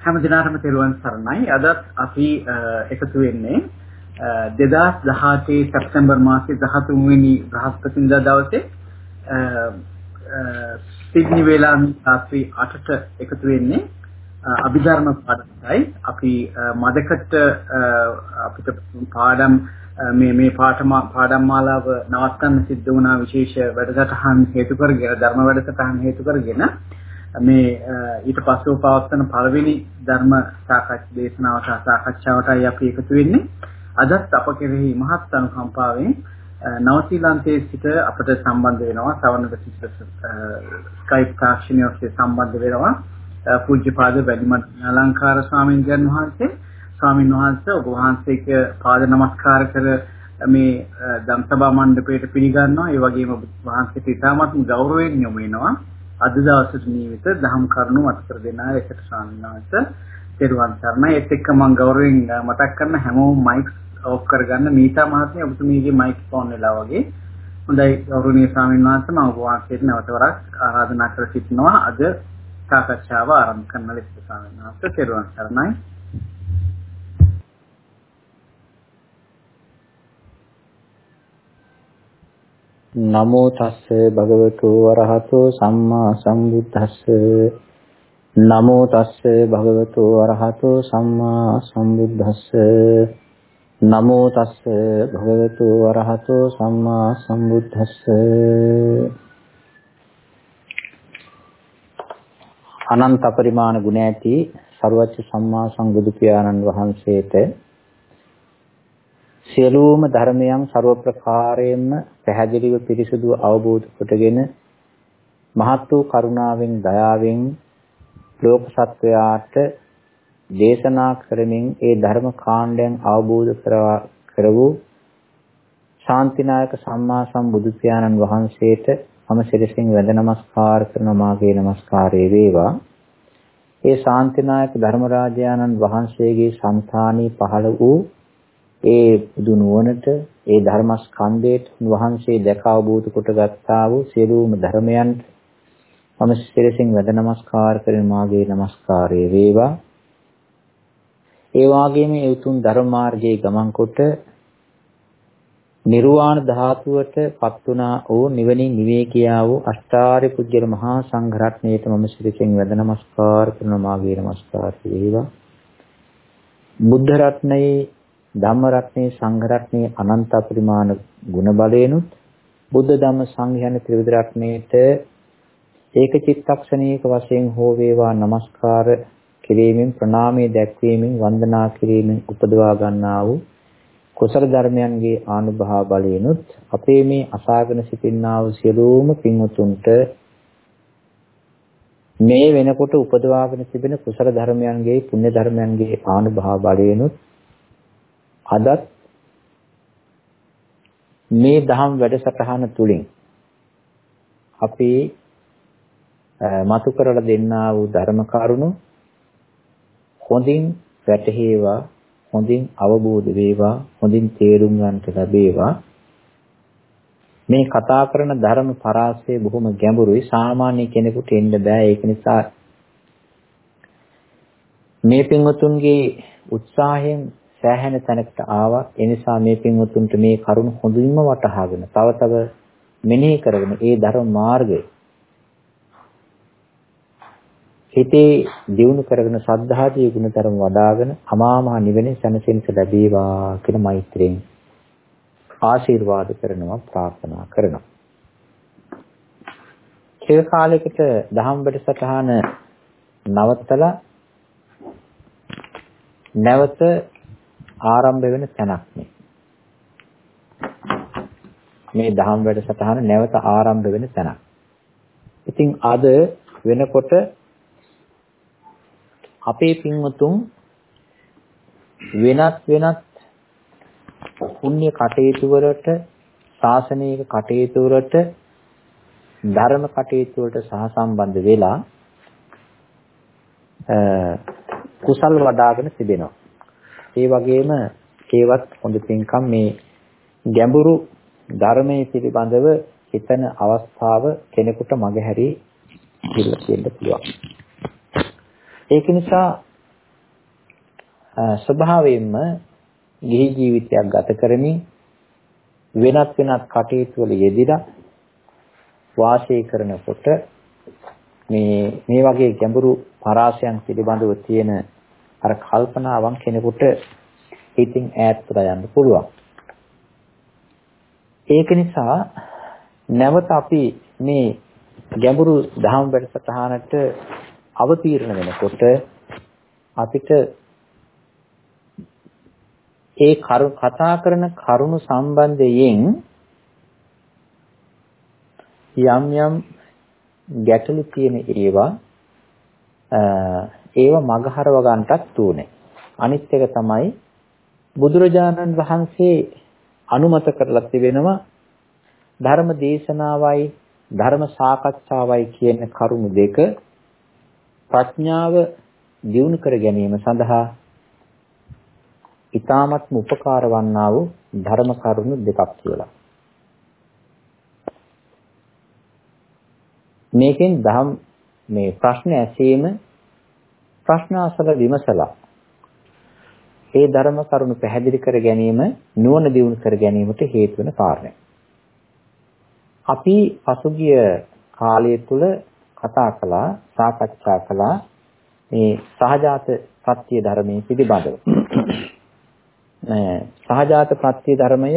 හැම දිනකටම තෙරුවන් සරණයි. අදත් අපි එකතු වෙන්නේ 2018 සැප්තැම්බර් මාසයේ 13 වෙනි බ්‍රහස්පතින්දා දවසේ සිඩ්නි වේලාවෙන් රාත්‍රී 8ට එකතු වෙන්නේ අභිධර්ම පාඩමයි. අපි මදකට අපිට පාඩම් මේ මේ පාඨම පාඩම් මාලාව නවත්තන්න සිද්ධ වුණා විශේෂ වැඩසටහන් හේතු කරගෙන ධර්ම වැඩසටහන් හේතු කරගෙන මේ ඊට පස්ව පවත්වන පළවෙනි ධර්ම සාකච්ඡා දේශනාවට සාකච්ඡාවටයි අපි එකතු වෙන්නේ අදත් අප කෙරෙහි මහත් අනුකම්පාවෙන් නවසීලන්තයේ සිට අපට සම්බන්ධ වෙනවා සවනක සිට ස්කයිප් තාක්ෂණය ඔස්සේ සම්බන්ධ වෙනවා පූජ්‍යපාද වැඩිමත් අලංකාර ස්වාමීන් වහන්සේ ස්වාමීන් වහන්සේ ඔබ වහන්සේක පාද නමස්කාර කර මේ ධම්සභා මණ්ඩපයට පිළිගන්නවා. ඒ වගේම ඔබ වහන්සේට ඉතාමත් ගෞරවයෙන් යොමු වෙනවා. අද දවසට නියමිත දහම් කරුණු මත කර දෙන එකට ස්වාමීන් වහන්සේ පෙරවන් සර්ණයි. ඒත් එක්ක මම ගෞරවයෙන් මතක් කරන හැමෝම මයික්ස් ඔෆ් කරගන්න මීතා මහත්මිය ඔබතුමීගේ මයික් ඔන් වෙලා වගේ. හොඳයි ගෞරවනීය ස්වාමීන් වහන්සේ මම ඔබ වහන්සේට නැවත වරක් ආරාධනා කර සිටිනවා. අද සාකච්ඡාව ආරම්භ කරන ලෙස ස්වාමීන් වහන්සේ පෙරවන් සර්ණයි. නමෝ තස්ස භගවතු වරහතෝ සම්මා සම්බුද්දස්ස. නමෝ තස්ස භගවතු වරහතෝ සම්මා සම්බුද්දස්ස. නමෝ තස්ස භගවතු වරහතෝ සම්මා සම්බුද්දස්ස. අනන්ත පරිමාණ ගුණ ඇති සර්වච්ච සම්මා සම්බුදු පියාණන් වහන්සේට සියලුම ධර්මයන් ਸਰව ප්‍රකාරයෙන්ම පැහැදිලිව පිරිසුදු අවබෝධ කොටගෙන මහත් වූ කරුණාවෙන් දයාවෙන් ලෝක සත්වයාට දේශනා කරමින් ඒ ධර්ම කාණ්ඩයන් අවබෝධ කර වූ ශාන්තිනායක සම්මා සම්බුදු පියාණන් වහන්සේට මම සිරසින් වැඳ නමස්කාර කරන මාගේ නමස්කාරය වේවා. ඒ ශාන්තිනායක ධර්මරාජානන් වහන්සේගේ సంతානී පහළ වූ ඒ බුදු නුවණට ඒ ධර්මස්කන්ධයට වහන්සේ දැක අවබෝධ කොට ගත්තා වූ සියලුම ධර්මයන්ට මම සිරසින් වැඳ නමස්කාර කරන මාගේ නමස්කාරය වේවා. ඒ වාගේම ඒ උතුම් ධර්ම මාර්ගයේ ගමන් කොට නිර්වාණ ධාතුවට පත් වුණා වූ නිවනින් නිවේ කියා වූ අෂ්ටාර්ය පුජ්‍යල මහා සංඝ රත්නයට මම සිරසින් වැඳ නමස්කාර කරන මාගේ නමස්කාරය වේවා. බුද්ධ රත්නයේ ධම්ම රත්නේ සංඝ රත්නේ අනන්ත පරිමාණ ගුණ බලේනුත් බුද්ධ ධම්ම සංඝ යන ත්‍රිවිධ රත්නේට ඒක චිත්තක්ෂණයක වශයෙන් හෝ වේවා নমස්කාර කිරීමෙන් ප්‍රණාමය දැක්වීමෙන් වන්දනා කිරීමෙන් උපදවා ගන්නා වූ කුසල ධර්මයන්ගේ ආනුභාව බලයෙන්ුත් අපේ මේ අසාගෙන සිටින්නා වූ සියලුම පින්වතුන්ට මේ වෙනකොට උපදවාගෙන තිබෙන කුසල ධර්මයන්ගේ පුණ්‍ය ධර්මයන්ගේ ආනුභාව බලයෙන්ුත් අදත් මේ දහම් වැඩසටහන තුලින් අපි මතු කරලා දෙන්නා වූ ධර්ම කරුණු හොඳින් වැටහේවා හොඳින් අවබෝධ වේවා හොඳින් තේරුම් ගන්නට ලැබේවා. මේ කතා කරන ධර්ම පරාසය බොහොම ගැඹුරුයි. සාමාන්‍ය කෙනෙකුට එන්න බෑ. ඒක නිසා මේ පින්වතුන්ගේ උත්සාහයෙන් සෑහෙන තැනකට ආවා. ඒ නිසා මේ පින්වතුන්ට මේ කරුණ හොඳින්ම වටහාගෙන තව තව මෙනෙහි කරගෙන ඒ ධර්ම මාර්ගය හිතේ දියුණු කරගෙන සද්ධාදී ගුණධර්ම වඩ아가න අමා මහ නිවෙන සැනසෙන්න ලැබේවා කියන මෛත්‍රියෙන් ආශිර්වාද කරනවා ප්‍රාර්ථනා කරනවා. ටික කාලයකට දහම් වැඩසටහන නවත්තලා නැවත ආරම්භ වෙන තැනක් මේ. මේ දහම් වැඩසටහන නැවත ආරම්භ වෙන තැනක්. ඉතින් අද වෙනකොට අපේ පින්වතුන් වෙනත් වෙනත් පුණ්‍ය කටයුතු වලට ශාසනීය කටයුතු වලට ධර්ම කටයුතු වලට සහසම්බන්ධ වෙලා කුසල් වඩ아가න තිබෙනවා. ඒ වගේම ඒවත් හොඳ පින්කම් මේ ගැඹුරු ධර්මයේ පිළිබඳව හිතන අවස්ථාව කෙනෙකුට මගහැරී ඉල්ල කියන්න පුළුවන්. ඒක නිසා ස්වභාවයෙන්ම ගිහි ජීවිතයක් ගත කරමින් වෙනත් වෙනත් කටයුතු වල යෙදিলা වාසය කරනකොට මේ මේ වගේ ගැඹුරු පරාසයන් පිළිබඳව තියෙන අර කල්පනාවන් කෙනෙකුට හිතින් ඈත් වෙලා යන්න පුළුවන්. ඒක නිසා නැවත අපි මේ ගැඹුරු දහම් වැඩසටහනට අවතීර්ණ වෙනකොට අපිට ඒ කතා කරන කරුණු සම්බන්ධයෙන් යම් යම් ගැටලු තියෙන ඒවා ඒව මගහරව ගන්නටත් උනේ. අනිත් එක තමයි බුදුරජාණන් වහන්සේ අනුමත කරලා තිබෙනවා ධර්ම දේශනාවයි ධර්ම සාකච්ඡාවයි කියන කරුණු දෙක ප්‍රඥාව දියුණු කර ගැනීම සඳහා ඊ타මත්ම උපකාර වන්නා වූ ධර්ම කරුණු දෙකක් කියලා. මේකෙන් දහම් මේ ප්‍රශ්න ඇසීම ප්‍රශ්න අසල විමසලා ඒ ධර්ම කරුණු පැහැදිලි කර ගැනීම නුවණ දියුණු කර ගැනීමට හේතු වෙන කාරණයක්. අපි පසුගිය කාලය තුල කතා කළා සාකච්ඡා කළා මේ සහජාත සත්‍ය ධර්මයේ පිළිබඳව. සහජාත ප්‍රත්‍ය ධර්මය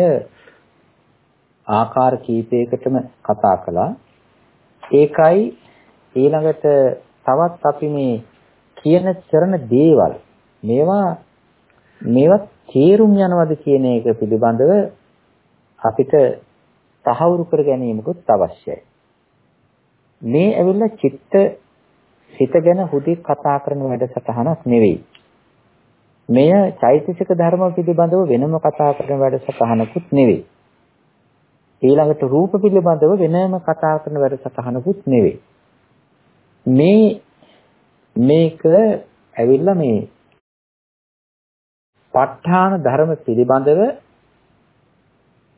ආකාර කීපයකටම කතා කළා. ඒකයි ඊළඟට තවත් අපි මේ කියන කරන දේවල් මේවා මේවා තේරුම් යනවද කියන එක පිළිබඳව අපිට තහවුරු කර ගැනීමකුත් අවශ්‍යයි. මේ ඇවිල්ලා චිත්ත සිත ගැන හුදෙක් කතා කරන වැඩසටහනක් නෙවෙයි. මෙය චෛතසික ධර්ම පිළිබඳව වෙනම කතා කරන වැඩසටහනකුත් නෙවෙයි. ඊළඟට රූප පිළිබඳව වෙනම කතා කරන වැඩසටහනකුත් නෙවෙයි. මේ මේක ඇවිල්ලා මේ ප ဋ ාණ ධර්ම පිළිබඳව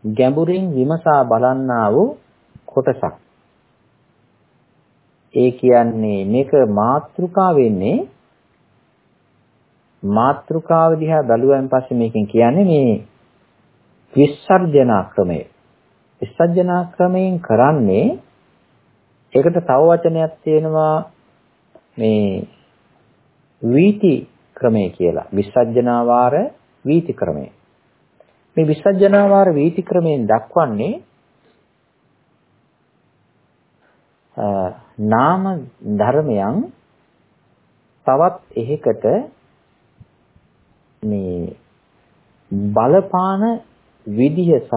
ගැඹුරින් විමසා බලන්නා වූ කොටසක්. ඒ කියන්නේ මේක මාත්‍රිකා වෙන්නේ මාත්‍රිකාව දිහා බැලුවෙන් පස්සේ මේකෙන් කියන්නේ මේ විසර්ජනා ක්‍රමය. විසර්ජනා ක්‍රමයෙන් කරන්නේ ඒකට තව වචනයක් තියෙනවා මේ වීති ක්‍රමය කියලා. විසර්ජනාවාර වීති ක්‍රමය. මේ විසර්ජනාවාර වීති ක්‍රමයෙන් දක්වන්නේ නාම ධර්මයන් තවත් එහෙකට මේ බලපාන විදිහ සහ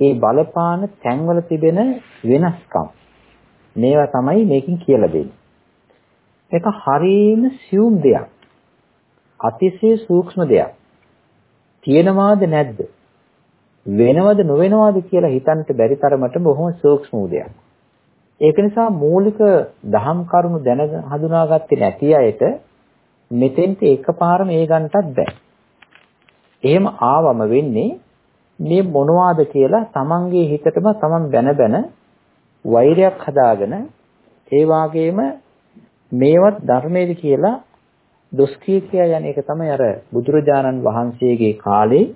ඒ බලපාන තැන්වල තිබෙන වෙනස්කම් මේවා තමයි මේකෙන් කියලා දෙන්නේ. ඒක හරීම සියුම් දෙයක්. අතිශය සූක්ෂම දෙයක්. තියෙනවාද නැද්ද? වෙනවද නොවෙනවද කියලා හිතන්න බැරි තරමට බොහොම සූක්ෂම දෙයක්. ඒක නිසා මූලික දහම් කරුණු දැන හඳුනාගත්තේ නැති අයට මෙතෙන්ට එකපාරම ඒ ගන්නටත් බෑ. එහෙම ආවම වෙන්නේ මේ මොනවාද කියලා තමන්ගේ හිතටම තමන් බැන බැන වෛරයක් හදාගෙන ඒ වාගේම මේවත් ධර්මයේද කියලා දොස් කිය කියා යන එක තමයි අර බුදුරජාණන් වහන්සේගේ කාලේ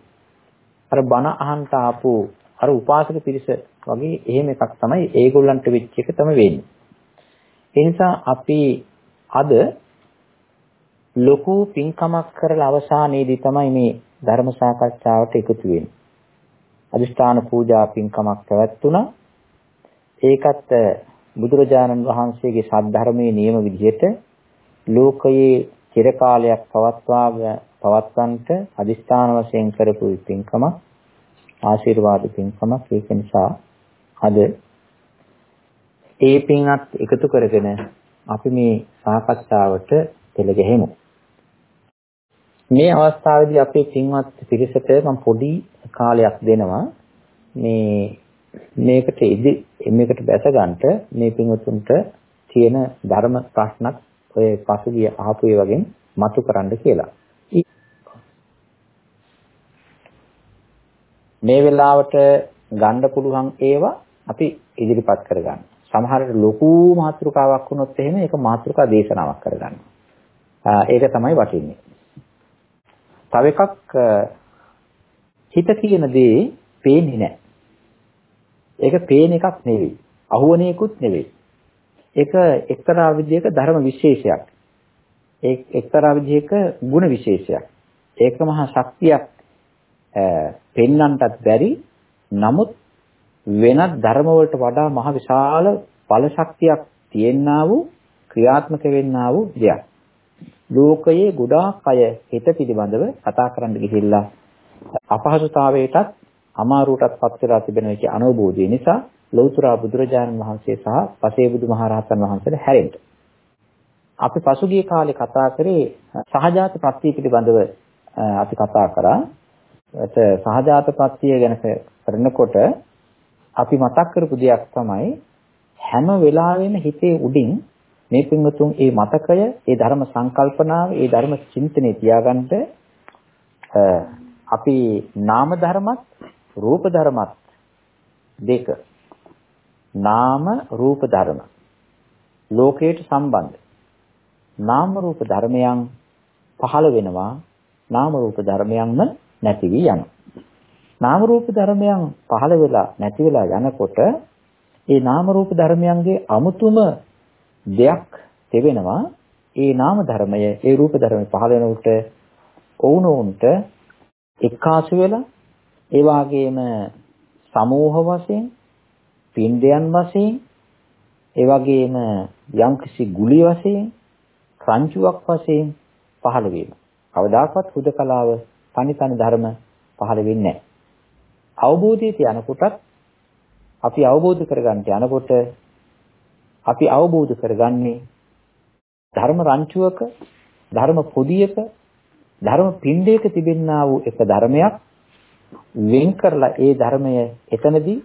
අර බණ අහන්ට ආපු අර උපාසක පිරිස වගේ එහෙම එකක් තමයි ඒගොල්ලන්ට වෙච්ච එක තමයි වෙන්නේ. ඒ නිසා අපි අද ලොකු පින්කමක් කරලා අවසානයේදී තමයි මේ ධර්ම සාකච්ඡාවට එකතු වෙන්නේ. අදිෂ්ඨාන පූජා පින්කමක් පැවැත්තුණා. ඒකත් බුදුරජාණන් වහන්සේගේ සද්ධර්මයේ නියම විදිහට ලෝකයේ චිර කාලයක් පවත්වා පවත්වන්නට අදිස්ථාන වශයෙන් කරපු පින්කම ආශිර්වාද පින්කමක් ඒක නිසා අද ඒ පින්වත් එකතු කරගෙන අපි මේ සාකච්ඡාවට පෙළ ගැහෙමු. මේ අවස්ථාවේදී අපේ පින්වත් පිරිසට මම පොඩි කාලයක් දෙනවා මේ මේකට ඉදි මේකට බැස ගන්නට මේ පින්වතුන්ට තියෙන ධර්ම ප්‍රශ්නක් ඔය පසුගිය ආපු ඒ වගේ මතු කරන්න කියලා. මේ වෙලාවට ගන්න පුළුවන් ඒවා අපි ඉදිරිපත් කරගන්න. සමහරට ලොකු මාතෘකාවක් වුණොත් එහෙම ඒක මාතෘකා දේශනාවක් කරගන්න. ඒක තමයි වටින්නේ. තව එකක් හිත කියන දේ පේන්නේ නැහැ. ඒක පේන එකක් නෙවෙයි. අහුවණේකුත් නෙවෙයි. ඒක එක්තරා විදිහක ධර්ම විශේෂයක්. ඒ එක්තරා විදිහක ಗುಣ විශේෂයක්. ඒක මහා ශක්තියක් පෙන්වන්නටත් බැරි. නමුත් වෙනත් ධර්ම වලට වඩා මහ විශාල බල ශක්තියක් තියෙනා වූ ක්‍රියාත්මක වෙන්නා වූ දෙයක්. ලෝකයේ ගොඩාක් අය හිත පිළිබඳව කතා කරන්න ගිහිල්ලා අපහසුතාවයටත් අමාරුවටත් පත් වෙලා තිබෙන එක අනුභෝධය නිසා ලෞතර බුදුරජාණන් වහන්සේ සහ පසේ බුදුමහරහතන් වහන්සේලා හැරෙන්න. අපි පසුගිය කාලේ කතා කරේ සහජාත ප්‍රත්‍ය පිළිබඳව අපි කතා කරා. ඒත් සහජාත ප්‍රත්‍ය ගැන කරනකොට අපි මතක් කරපු දෙයක් තමයි හැම වෙලාවෙම හිතේ උඩින් මේ පින්වතුන් ඒ මතකය, ඒ ධර්ම සංකල්පනාව, ඒ ධර්ම චින්තනය තියාගන්න අපි නාම ධර්මත් රූප ධර්මත් දෙක. නාම රූප ධර්ම. ලෝකයට සම්බන්ධ. නාම රූප ධර්මයන් පහළ වෙනවා. නාම රූප ධර්මයන්ම නැති වී යනවා. නාම රූප ධර්මයන් පහළ වෙලා නැති වෙලා යනකොට ඒ නාම රූප ධර්මයන්ගේ අමුතුම දෙයක් තිබෙනවා ඒ නාම ධර්මය ඒ රූප ධර්මය පහළ වෙනකොට ඔවුනොවුන්ට එක්කාසු වෙලා ඒ වාගේම සමූහ වශයෙන් පින්ඩයන් වශයෙන් ඒ වගේම යම්කිසි ගුලි වශයෙන් ක්‍රංචුවක් වශයෙන් පහළ වීම. කවදාකවත් හුදකලාව තනි ධර්ම පහළ වෙන්නේ නැහැ. අවබෝධයට යනකොටත් අපි අවබෝධ කරගන්නට යනකොට අපි අවබෝධ කරගන්නේ ධර්ම රංචුවක ධර්ම පොදියක ධර්ම පින්ඩයක තිබෙන්නා වූ එක ධර්මයක් වෙන් කරලා ඒ ධර්මය එතනදී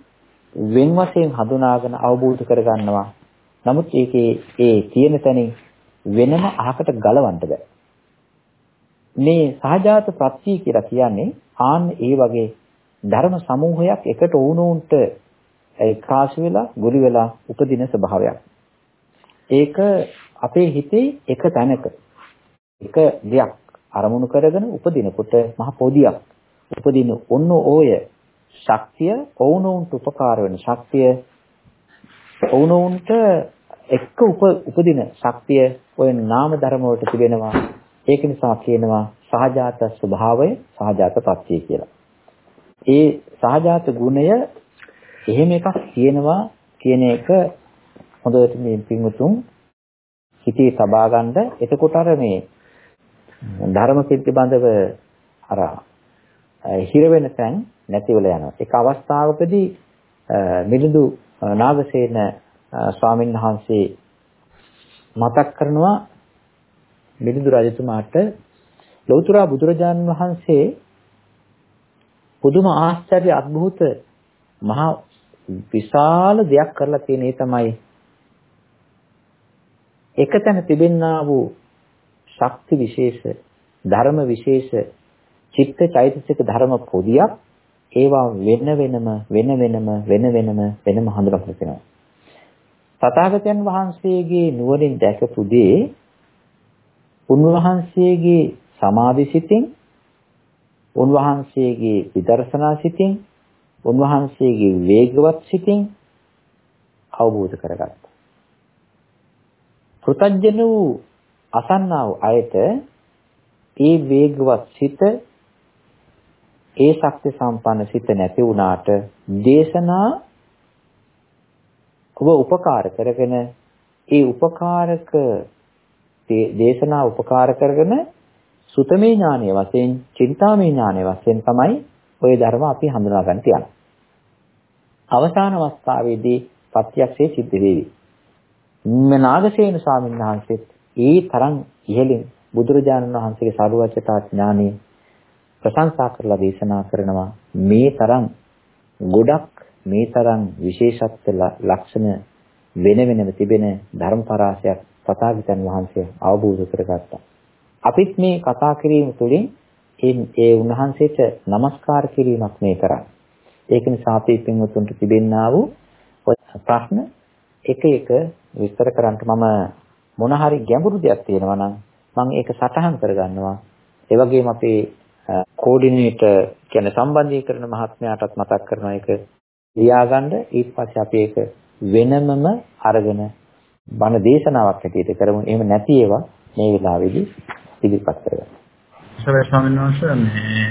වෙන් වශයෙන් හඳුනාගෙන අවබෝධ කරගන්නවා. නමුත් ඒකේ ඒ තියෙන තැනින් වෙනම අහකට ගලවන්න බෑ. මේ සහජාත ප්‍රත්‍ය කියලා කියන්නේ ආන් ඒ වගේ ධර්ම සමූහයක් එකට වුණුන්ට ඒකාශ වෙලා ගුලි වෙලා උපදින ස්වභාවයක්. ඒක අපේ හිතේ එක තැනක එක දෙයක් අරමුණු කරගෙන උපදිනකොට මහ පොදියක් උපදින ඔන්න ඕය ශක්තිය ඔවුනොවුන්ට උපකාර වෙන ශක්තිය ඔවුනොවුන්ට එක්ක උපදින ශක්තිය ඔය නාම ධර්ම වලට තිබෙනවා ඒක නිසා කියනවා සහජාත ස්වභාවය සහජාත පත්‍ය කියලා. ඒ සහජාත ගුණය එහෙම එකක් තියෙනවා කියන එක හොඳට මේ පින්වතුන් හිතේ තබා ගන්න. එතකොට අර මේ ධර්ම පිළිබඳව අර හිර වෙන තැන් නැති වෙලා යනවා. ඒක අවස්ථාවකදී මිලිඳු නාගසේන ස්වාමීන් වහන්සේ මතක් කරනවා මිලිඳු රජතුමාට ලෞතර බුදුරජාණන් වහන්සේ පුදුම ආශ්චර්ය අద్භූත මහා විශාල දෙයක් කරලා තියෙන ඒ තමයි එකතැන තිබෙන්නා වූ ශක්ති විශේෂ ධර්ම විශේෂ චිත්ත චෛතසික ධර්ම පොදියක් ඒවා වෙන වෙනම වෙන වෙනම වෙන වෙනම වෙනම හඳුනගන්න තියෙනවා. තථාගතයන් වහන්සේගේ නුවණින් දැකපු දේ උන්වහන්සේගේ සමාධි සිතින් උන්වහන්සේගේ විදර්ශනා සිතින් උන්වහන්සේගේ වේගවත් සිතින් අවබෝධ කරගත්තා. පෘතජ්ජන වූ අසන්නා වූ අයට ඒ වේගවත් සිත ඒ ශක්ති සම්පන්න සිත නැති වුණාට දේශනා ඔබ උපකාර කරගෙන ඒ උපකාරක දේශනා උපකාර කරගෙන සුතමේ ඥානය වශයෙන්, චින්තාමේ ඥානය වශයෙන් තමයි ওই ධර්ම අපි හඳුනා ගන්න තියන්නේ. අවසාන අවස්ථාවේදී ප්‍රත්‍යක්ෂයේ සිද්ධ වෙවි. නාගසේන ස්වාමීන් වහන්සේත් ඒ තරම් ඉහළින් බුදුරජාණන් වහන්සේගේ සාරුවචතා ඥානෙ ප්‍රශංසා කරලා දේශනා කරනවා මේ තරම් ගොඩක් මේ තරම් විශේෂත්ව ලක්ෂණ වෙන වෙනම තිබෙන ධර්ම පරාසයක් තථාගතයන් වහන්සේ අවබෝධ කරගත්තා. අපිත් මේ කතා කිරීම තුළින් ඒ ඒ උන්වහන්සේට নমස්කාර කිරීමක් මේ කරන්නේ. ඒක නිසා අපි පින්වතුන්ට තිබෙන්නා වූ ප්‍රශ්න එක එක විස්තර කරන්න මම මොන හරි ගැඹුරු දෙයක් තියෙනවා නම් මම ඒක සටහන් කරගන්නවා. ඒ වගේම අපේ කෝඩිනේටර් කියන්නේ සම්බන්ධීකරණ මහත්මයාටත් මතක් කරනවා ඒක ලියාගන්න ඊට පස්සේ අපි ඒක වෙනමම අරගෙන බණ දේශනාවක් හැටියට කරමු. එහෙම නැති ඒවා මේ වෙලාවේදී ඉදිරිපත් කරගන්න. සරේ ස්වාමීන් වහන්සේ මේ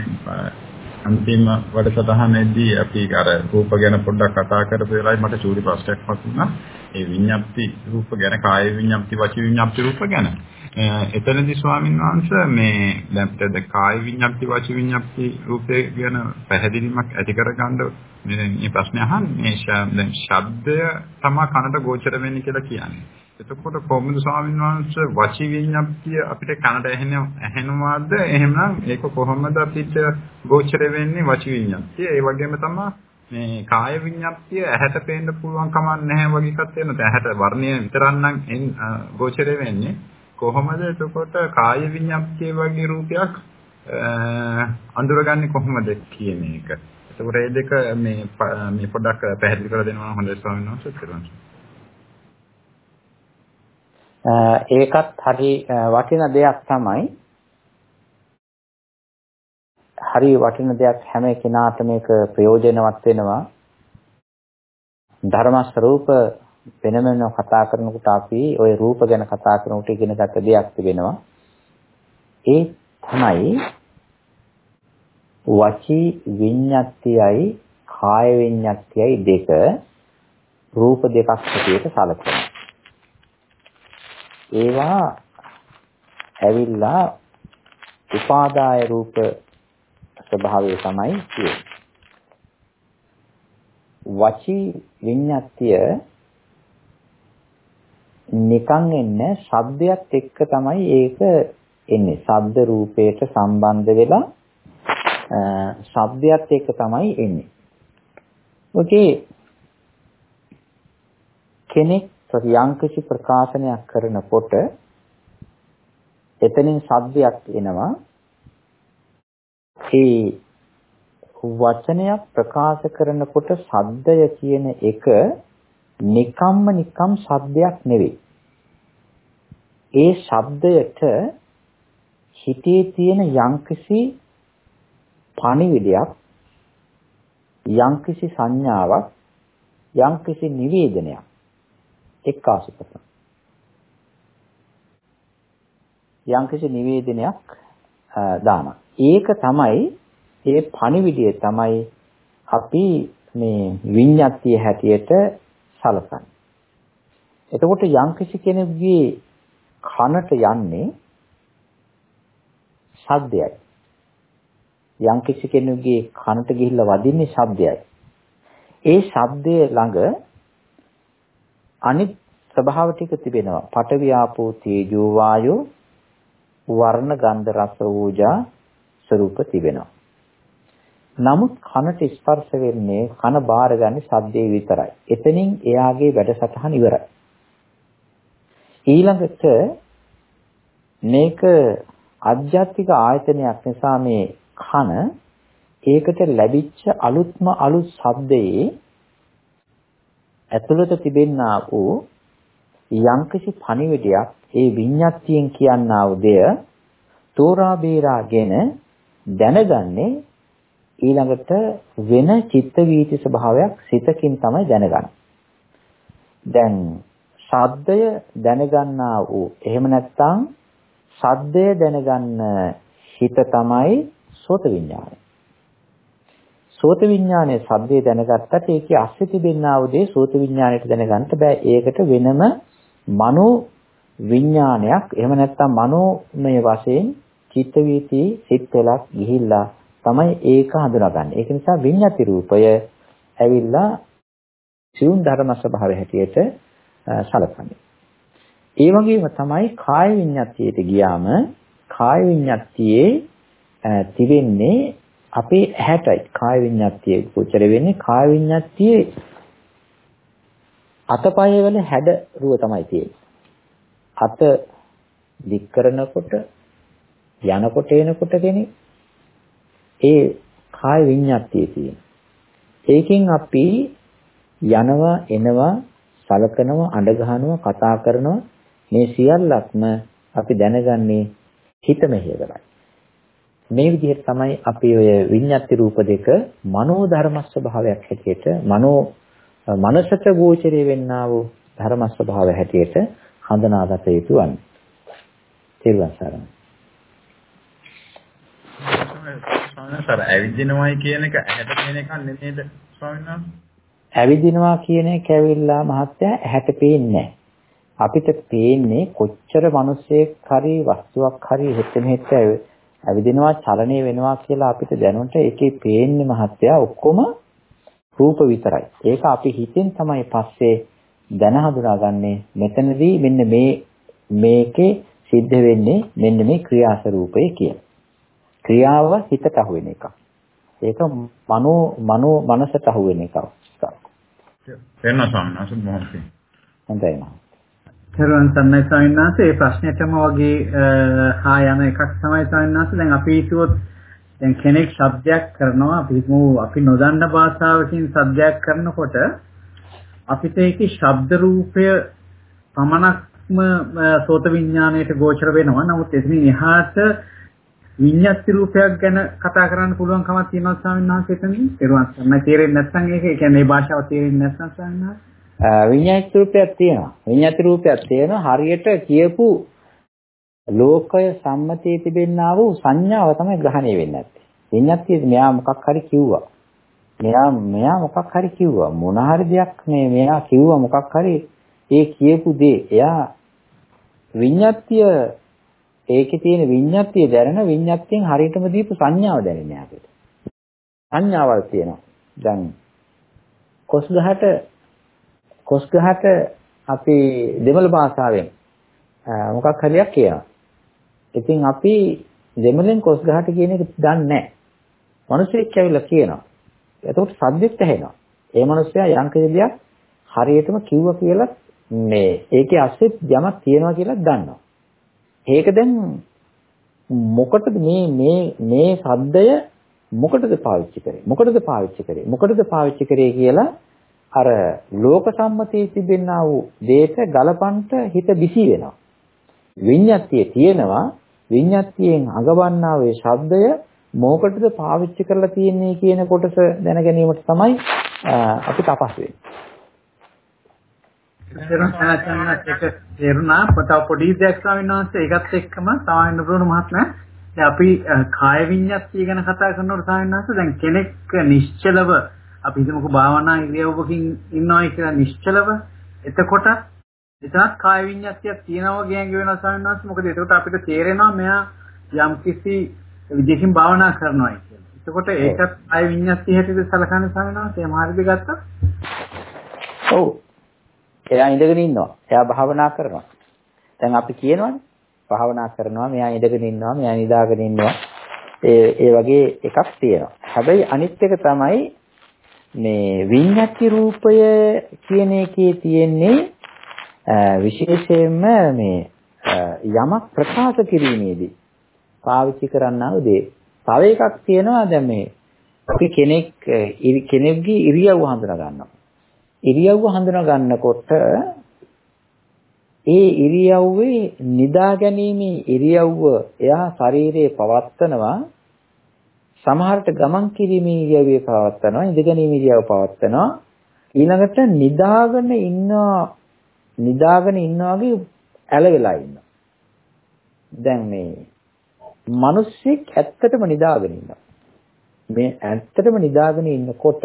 අන්තිම වැඩසටහනේදී අපි අර රූප ගැන පොඩ්ඩක් කතා කරපු වෙලාවේ මට චූරි ප්‍රශ්නයක් වුණා. ඒ විඤ්ඤාප්ති රූප ගැන කාය විඤ්ඤාප්ති වචී විඤ්ඤාප්ති රූප ගැන. එතනදී ස්වාමීන් වහන්සේ මේ දැන් පිටද කාය විඤ්ඤාප්ති වචී විඤ්ඤාප්ති රූපේ ගැන පැහැදිලිමක් ඇති කරගන්න මේ ප්‍රශ්නේ අහන්නේ. දැන් ශබ්දය තමයි කනට ගෝචර වෙන්නේ කියලා කියන්නේ. එතකොට කොහොමද ස්වාමීන් වහන්සේ වචී විඤ්ඤාප්තිය අපිට කනට ඇහෙන ඇහෙනවාද? එහෙමනම් ඒක කොහොමද අපිට ගෝචර වෙන්නේ වචී විඤ්ඤාප්තිය ඒ වගේම තමයි මේ කාය විඤ්ඤාප්තිය ඇහැට පේන්න පුළුවන් කමක් නැහැ වගේ එකක් වෙනවා ඇහැට වර්ණය විතරක් නම් ගෝචර වෙන්නේ. කොහොමද එතකොට කාය විඤ්ඤාප්තිය වගේ රූපයක් අඳුරගන්නේ කොහොමද කියන එක එතකොට මේ දෙක මේ මේ පොඩ්ඩක් පැහැදිලි කරලා දෙනවා හොඳයි ස්වාමීන් වහන්සේ ඒකත් හරි වටින දෙයක් තමයි. හරි වටින දෙයක් හැම කෙනාට මේක ප්‍රයෝජනවත් වෙනවා. ධර්ම ස්වરૂප වෙනමන කතා කරනකොට අපි ওই රූප ගැන කතා කරනකොට ඉගෙන ගත දෙයක් තිබෙනවා. ඒ තමයි වචී විඤ්ඤාත්තියයි කාය විඤ්ඤාත්තියයි දෙක රූප දෙකක් හැටියට සැලකෙනවා. ඒවා ඇවිල්ලා උපාදාය රූප ස්වභාවය තමයි කියන්නේ. වචී විඤ්ඤාතිය නිකන් එන්නේ ශබ්දයක් එක්ක තමයි ඒක එන්නේ. ශබ්ද රූපයට සම්බන්ධ වෙලා ශබ්දයක් එක්ක තමයි එන්නේ. ඔකේ කෙනෙක් යම්කිසි ප්‍රකාශනයක් කරනකොට එතනින් ශබ්දයක් එනවා ඒ වචනයක් ප්‍රකාශ කරනකොට ශබ්දය කියන එක නිකම්ම නිකම් ශබ්දයක් නෙවෙයි. ඒ ශබ්දයට හිතේ තියෙන යම්කිසි පණිවිඩයක් යම්කිසි සංඥාවක් යම්කිසි නිවේදනයක් එක්කාසු කරනවා. යම්කිසි නිවේදනයක් දානවා. ඒක තමයි ඒ පණිවිඩය තමයි අපි මේ විඤ්ඤාතිය හැටියට සලකන්නේ. එතකොට යම්කිසි කෙනෙකුගේ කනට යන්නේ ශබ්දයයි. යම්කිසි කෙනෙකුගේ කනට ගිහිල්ලා වදින්නේ ශබ්දයයි. ඒ ශබ්දයේ ළඟ අනිත් ස්වභාව ටික තිබෙනවා. පඨවි ආපෝ තේජෝ වායෝ වර්ණ ගන්ධ රස ඕජා ස්වરૂප තිබෙනවා. නමුත් කනට ස්පර්ශ වෙන්නේ කන බාරගන්නේ ශබ්දේ විතරයි. එතනින් එයාගේ වැඩසටහන ඉවරයි. ඊළඟට මේක අධ්‍යාත්මික ආයතනයක් නිසා මේ කන ඒකට ලැබිච්ච අලුත්ම අලුත් ශබ්දයේ ඇතුළත තිබෙන්නා වූ යම්කිසි පණිවිඩයක් ඒ විඤ්ඤාතියෙන් කියනා වූ දෙය තෝරා බේරාගෙන දැනගන්නේ ඊළඟට වෙන චිත්ත වීති ස්වභාවයක් සිතකින් තමයි දැනගන්නේ. දැන් ශබ්දය දැනගන්නා වූ එහෙම නැත්නම් ශබ්දය දැනගන්න හිත තමයි සෝත විඤ්ඤාණය. සෝත විඥානයේ ශබ්දේ දැනගත්තට ඒකේ අස්සේ තිබෙනා වූ දේ සෝත විඥාණයට දැනගන්න බෑ. ඒකට වෙනම මනෝ විඥානයක් එහෙම නැත්නම් මනෝමය වශයෙන් චිත්ත වීති සිත් වලක් ගිහිල්ලා තමයි ඒක හඳුනාගන්නේ. ඒක නිසා විඤ්ඤාති රූපය ඇවිල්ලා සියුම් ධර්ම ස්වභාවය හැටියට සලකන්නේ. ඒ වගේම තමයි කාය විඤ්ඤාතියට ගියාම කාය විඤ්ඤාතියේ තිබෙන්නේ අපේ ඇහැටයි කාය විඤ්ඤාතිය ගෝචර වෙන්නේ කාය විඤ්ඤාතියේ අතපය වල හැඩ රුව තමයි තියෙන්නේ. අත දික් කරනකොට යනකොට එනකොට කෙනෙක් ඒ කාය විඤ්ඤාතිය තියෙන. ඒකෙන් අපි යනවා එනවා සලකනවා අඬ ගහනවා කතා කරනවා මේ සියල්ලක්ම අපි දැනගන්නේ හිත මෙහෙවරයි. මේ විදිහට තමයි අපි ඔය විඤ්ඤාති රූප දෙක මනෝ ධර්ම ස්වභාවයක් හැටියට මනෝ මනසට ගෝචරේ වෙන්නා වූ ධර්ම ස්වභාවය හැටියට හඳුනාගත යුතු වන්නේ. තේරුම් ගන්න. සර ඇවිදිනවයි කියන එක ඇහැට පේන එකක් නෙමෙයිද ස්වාමීන් වහන්සේ? ඇවිදිනවා කියන එක ඇවිල්ලා මහත්තයා ඇහැට පේන්නේ අපිට පේන්නේ කොච්චර මිනිස්සෙක් හරි වස්තුවක් හරි හෙට මෙහෙට ඇවිදිනවා චලනය වෙනවා කියලා අපිට දැනුන්ට ඒකේ පේන්නේ මහත්තයා ඔක්කොම රූප විතරයි. ඒක අපි හිතෙන් තමයි පස්සේ දැන හඳුනාගන්නේ මෙතනදී මෙන්න මේ මේකේ සිද්ධ වෙන්නේ මෙන්න මේ ක්‍රියාස රූපය කියලා. ක්‍රියාව හිතට අහු වෙන එකක්. ඒක මනෝ මනෝ මනසට අහු වෙන එකක්. වෙන සම්මාස මොහොතේ. හොඳයි නේද? තෙරුවන් සරණයි ස්වාමීන් වහන්සේ මේ ප්‍රශ්නෙටම වගේ හා යන එකක් තමයි ස්වාමීන් වහන්සේ දැන් අපි හිතුවොත් දැන් කෙනෙක් શબ્දයක් කරනවා අපි හිතමු අපි නොදන්න භාෂාවකින් શબ્දයක් කරනකොට අපිට ඒකේ ශබ්ද රූපය පමණක්ම සෝත විඥාණයට ගෝචර වෙනවා නමුත් එතනින් එහාට විඤ්ඤාති රූපයක් ගැන කතා කරන්න පුළුවන් කමක් තියෙනවා ස්වාමීන් වහන්සේ එතනින්. ඒරුවන් සම්මයි තේරෙන්නේ නැත්නම් ඒක ඒ කියන්නේ මේ භාෂාව තේරෙන්නේ නැත්නම් ස්වාමීන් වහන්සේ. විඤ්ඤාති රූපයක් තියෙනවා. විඤ්ඤාති රූපයක් තියෙනවා හරියට කියපු ලෝකය සම්මතයේ තිබෙන්නා වූ සංඥාව තමයි ග්‍රහණය වෙන්නේ නැත්තේ. විඤ්ඤාතිය මෙයා මොකක් හරි කිව්වා. මෙයා මෙයා මොකක් හරි කිව්වා. මොන හරි දෙයක් මේ මෙයා කිව්වා මොකක් හරි ඒ කියපු දේ එයා විඤ්ඤාතිය ඒකේ තියෙන විඤ්ඤාතිය දැනෙන විඤ්ඤාතියෙන් හරියටම දීපු සංඥාව දැනෙන්නේ අපිට. සංඥාවල් තියෙනවා. දැන් කොස් ගහට කොස් ගහට අපි දෙමළ භාෂාවෙන් මොකක් හරියක් කියනවා. ඉතින් අපි දෙමළෙන් කොස් ගහට කියන එක දන්නේ නැහැ. මිනිස්සෙක් ඇවිල්ලා කියනවා. එතකොට සද්දෙත් ඇහෙනවා. ඒ මිනිස්සයා යම් දෙයක් හරියටම කිව්වා කියලා මේ ඒකේ අස්සෙත් යමක් තියෙනවා කියලා දන්නවා. ඒක දැන් මොකටද මේ මේ මේ සද්දය මොකටද පාවිච්චි කරේ? මොකටද පාවිච්චි කරේ? මොකටද පාවිච්චි කරේ කියලා අර ලෝක සම්මතයේ තිබෙනා වූ දේට ගලපන්ට හිත බිසි වෙනවා. විඤ්ඤාතිය තියෙනවා විඤ්ඤාතියෙන් අඟවන්නා වූ ශබ්දය මොකටද පාවිච්චි කරලා තියෙන්නේ කියන කොටස දැන ගැනීමට තමයි අපි තපස් වෙන්නේ. තේරුණා පොත පොඩි දෙයක් ස්වාමීන් වහන්සේ ඒකත් එක්කම සාමාන්‍ය බුදුන මහත්මයා දැන් අපි කාය විඤ්ඤාතිය ගැන කතා කරනකොට ස්වාමීන් වහන්සේ දැන් කෙනෙක් නිශ්චලව අපි හිතමුකෝ භාවනා ඉරියව්වකින් ඉන්නවයි කියලා නිශ්චලව එතකොට එතනත් කාය විඤ්ඤාතියක් තියෙනවා කියන වෙනවා ස්වාමීන් වහන්සේ මොකද එතකොට අපිට තේරෙනවා මෙයා යම්කිසි විදේශින් භාවනා කරනවා කියලා. එතකොට ඒකත් ආය විඤ්ඤාති හැටියට සලකන්නේ ස්වාමීන් ඒ මාර්ගය ගත්තා. ඔව්. එයා ඉඳගෙන ඉන්නවා. එයා භාවනා කරනවා. දැන් අපි කියනවානේ භාවනා කරනවා මෙයා ඉඳගෙන ඉන්නවා මෙයා නිදාගෙන ඉන්නවා. ඒ ඒ වගේ එකක් තියෙනවා. හැබැයි අනිත් එක තමයි මේ විඤ්ඤාති රූපය කියන එකේ තියෙන්නේ විශේෂයෙන්ම මේ යමක් ප්‍රකාශ කිරීමේදී පාවිච්චි කරන්නා වූ දේ. තව එකක් තියෙනවා දැන් මේ අපි කෙනෙක් කෙනෙක්ගේ ඉරියව්ව හඳුනා ගන්නවා. ඉරියව්ව හඳුනා ගන්නකොට ඒ ඉරියව්වේ නිදා ගැනීමේ ඉරියව්ව එයා ශරීරයේ පවත්නවා සමහරට ගමන් කිරීමේ ඉරියව්වේ පවත්නවා ඉඳගැනීමේ ඉරියව්ව පවත්නවා ඊළඟට නිදාගෙන ඉන්නවා නිදාගෙන ඉන්නා වගේ ඇල වෙලා ඉන්නවා දැන් මේ මිනිස්සෙක් ඇත්තටම නිදාගෙන ඉන්නවා. මේ ඇත්තටම නිදාගෙන ඉන්නකොට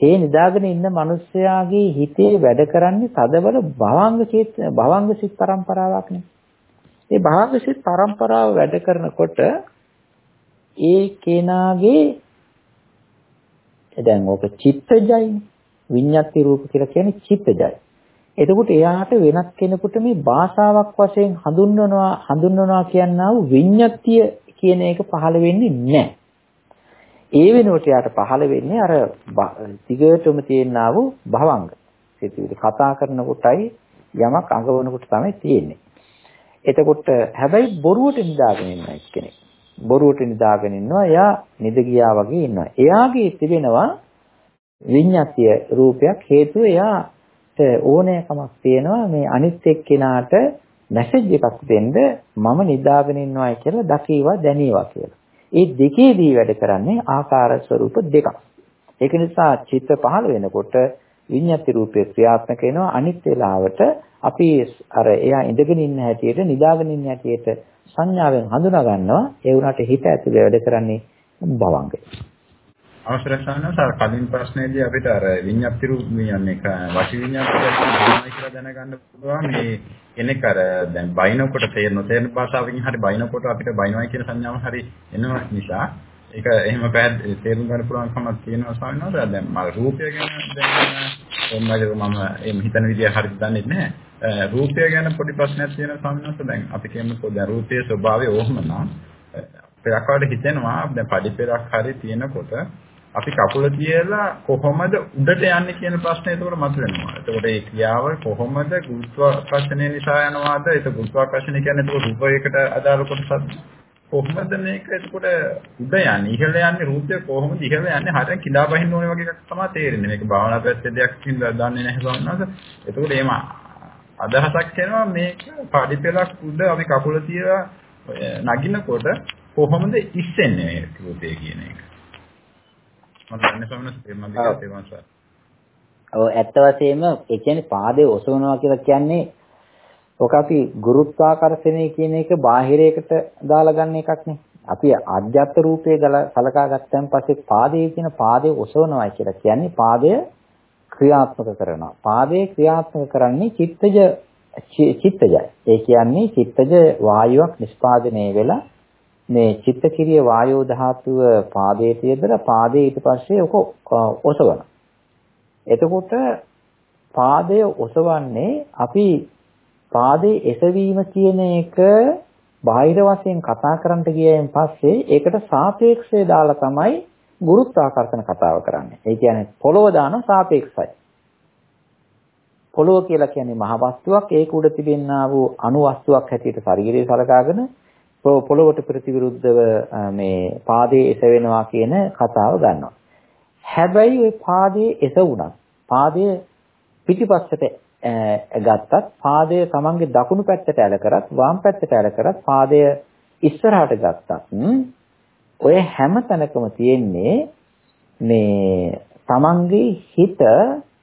ඒ නිදාගෙන ඉන්න මිනිස්යාගේ හිතේ වැඩ කරන්නේ තදබල භවංග චේත භවංග සිත් පරම්පරාවක් නේ. ඒ භවංග සිත් පරම්පරාව වැඩ කරනකොට ඒ කෙනාගේ දැන් ඕක චිත්තජයි විඤ්ඤාති රූප කියලා කියන්නේ චිත්තජයි. එතකොට එයාට වෙනත් කෙනෙකුට මේ භාෂාවක් වශයෙන් හඳුන්වනවා හඳුන්වනවා කියනා වූ විඤ්ඤාතිය කියන එක පහළ වෙන්නේ නැහැ. ඒ වෙනුවට එයාට පහළ වෙන්නේ අර දිගටම තියෙනා වූ භවංග. සිතුවිලි කතා කරනකොටයි යමක් අඟවනකොට තමයි තියෙන්නේ. එතකොට හැබැයි බොරුවට නිදාගෙන ඉන්න එක්කෙනෙක්. බොරුවට නිදාගෙන ඉන්නවා එයා නිද ගියා වගේ ඉන්නවා. එයාගේ තිබෙනවා විඤ්ඤාතිය රූපයක් හේතුව එයා ඕනෑකමක් තියෙනවා මේ අනිත් එක්කෙනාට මැසේජ් එකක් දෙන්න මම නිදාගෙන ඉන්නවායි කියලා දකීවා දැනීවා කියලා. ඒ දෙකේදී වැඩ කරන්නේ ආකාර ස්වરૂප දෙකක්. ඒක නිසා චිත්ත පහළ වෙනකොට විඤ්ඤාති රූපේ ක්‍රියාත්මක වෙනවා අනිත් වෙලාවට අපි අර එයා ඉඳගෙන ඉන්න හැටියට නිදාගෙන ඉන්න හැටියට සංඥාවෙන් හඳුනා ගන්නවා ඒ වුණාට හිත ඇතුලේ වැඩ කරන්නේ භවංගය. අවසර සානසාර කලින් ප්‍රශ්නේදී අපිට අර විඤ්ඤාති රූප කියන්නේ වශී විඤ්ඤාති කියලා දැනගන්න පුළුවන් මේ කෙනෙක් අර දැන් බයිනකොට තේරෙන තේරෙන භාෂාවකින් හරි බයිනකොට අපිට බයිනවයි කියන සංඥාව හරි එනවා නිසා ඒක එහෙම පැහැද තේරුම් ගන්න පුළුවන් කමක් තියෙනවා ස්වාමීන් වහන්සේ. දැන් මම රූපය ගැන දැන් මම එම් හිතන විදිය හරියට දන්නේ නැහැ. රූපය ගැන පොඩි ප්‍රශ්නයක් තියෙනවා ස්වාමීන් වහන්සේ. දැන් අපි කියමුකෝ දැන් රූපයේ ස්වභාවය ඕහම නම් පෙරක් වලට හිතෙනවා දැන් පඩි පෙරක් හරි තියෙනකොට අපි කකුල තියලා කොහොමද උඩට යන්නේ කියන ප්‍රශ්නේ එතකොට මතුවෙනවා. එතකොට ඒ ක්‍රියාව කොහොමද ගුරුත්වාකර්ෂණය නිසා යනවාද? ඒක ගුරුත්වාකර්ෂණය කියන්නේ එතකොට රූපයකට අදාළ කොටසක්. කොහොමද මේක එතකොට උඩ යන්නේ ඉහළ යන්නේ රූපය කොහොමද ඉහළ යන්නේ හරියට කිඳා බහින්න ඕනේ වගේ එකක් තමයි තේරෙන්නේ මේක භාවනා පැත්තේ දෙයක් කියලා දන්නේ නැහැ බලනවාද එතකොට එහෙම අදහසක් එනවා මේක පඩිපෙලක් උඩ අපි කකුල තියලා නගිනකොට කොහොමද ඉස්සෙන්නේ මේ රූපය කියන එක මම දන්නේ සමනස් තේරුම් ගන්න තේරුම් ඔව් ඇත්ත වශයෙන්ම ඒ කියන්නේ පාදේ ඔසවනවා කියලා කියන්නේ ඔක අපි ගුරුත්වාකර්ෂණය කියන එක බාහිරයකට දාලා ගන්න එකක් නේ. අපි ආධ්‍යාත්ම රූපයේ සලකා ගත්තන් පස්සේ පාදයේ කියන පාදයේ ඔසවනවා කියලා කියන්නේ පාදය ක්‍රියාත්මක කරනවා. පාදයේ ක්‍රියාත්මක කරන්නේ චිත්තජ චිත්තජය. ඒ කියන්නේ චිත්තජ වායුවක් නිෂ්පාදනය වෙලා මේ චිත්තකිරිය වායෝ ධාතුව පාදයේ තියදලා පාදයේ ඊට පස්සේ ඔක ඔසවනවා. එතකොට පාදය ඔසවන්නේ අපි පාදයේ එසවීම කියන එක බාහිර වශයෙන් කතා කරන්න ගියයින් පස්සේ ඒකට සාපේක්ෂය දාලා තමයි ගුරුත්වාකර්ෂණ කතාව කරන්නේ. ඒ කියන්නේ පොළොව දාන සාපේක්ෂයි. පොළොව කියලා කියන්නේ මහ වස්තුවක් ඒක උඩ තිබෙනා වූ අණු වස්තුවක් හැටියට ශරීරය සලකාගෙන පොළොවට ප්‍රතිවිරුද්ධව මේ පාදයේ එසවෙනවා කියන කතාව ගන්නවා. හැබැයි ওই පාදයේ එසවුණත් පාදයේ පිටිපස්සට ගත්තත් පාදය තමන්ගේ දකුණු පැත්තට ඇල කරත් වම් පැත්තට ඇල කරත් පාදය ඉස්සරහට ගත්තත් ඔය හැම තැනකම තියෙන්නේ මේ තමන්ගේ හිත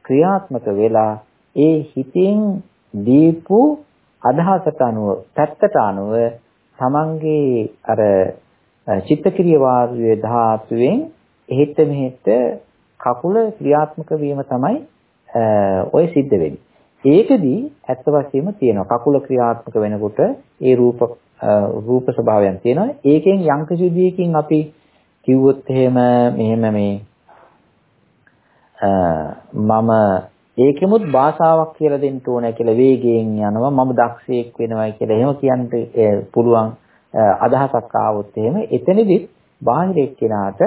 ක්‍රියාත්මක වෙලා ඒ හිතින් දීපු අදහසට අනුව පැත්තට අනුව තමන්ගේ අර චිත්තක්‍රිය වාර්ය ධාතුවෙන් එහෙට මෙහෙට කකුල ක්‍රියාත්මක වීම තමයි ඔය සිද්ධ වෙන්නේ. ඒකදී ඇත්ත වශයෙන්ම තියෙනවා කකුල ක්‍රියාත්මක වෙනකොට ඒ රූප රූප ස්වභාවයන් තියෙනවා. ඒකෙන් යම් කිසිදයකින් අපි කිව්වොත් එහෙම මෙහෙම මේ මම ඒකෙමුත් භාෂාවක් කියලා දෙන්න ඕනේ කියලා වේගයෙන් යනවා මම දක්ෂයෙක් වෙනවයි කියලා එහෙම කියන්න පුළුවන් අදහසක් ආවොත් එහෙම එතනදිත් බාහිර එක්කෙනාට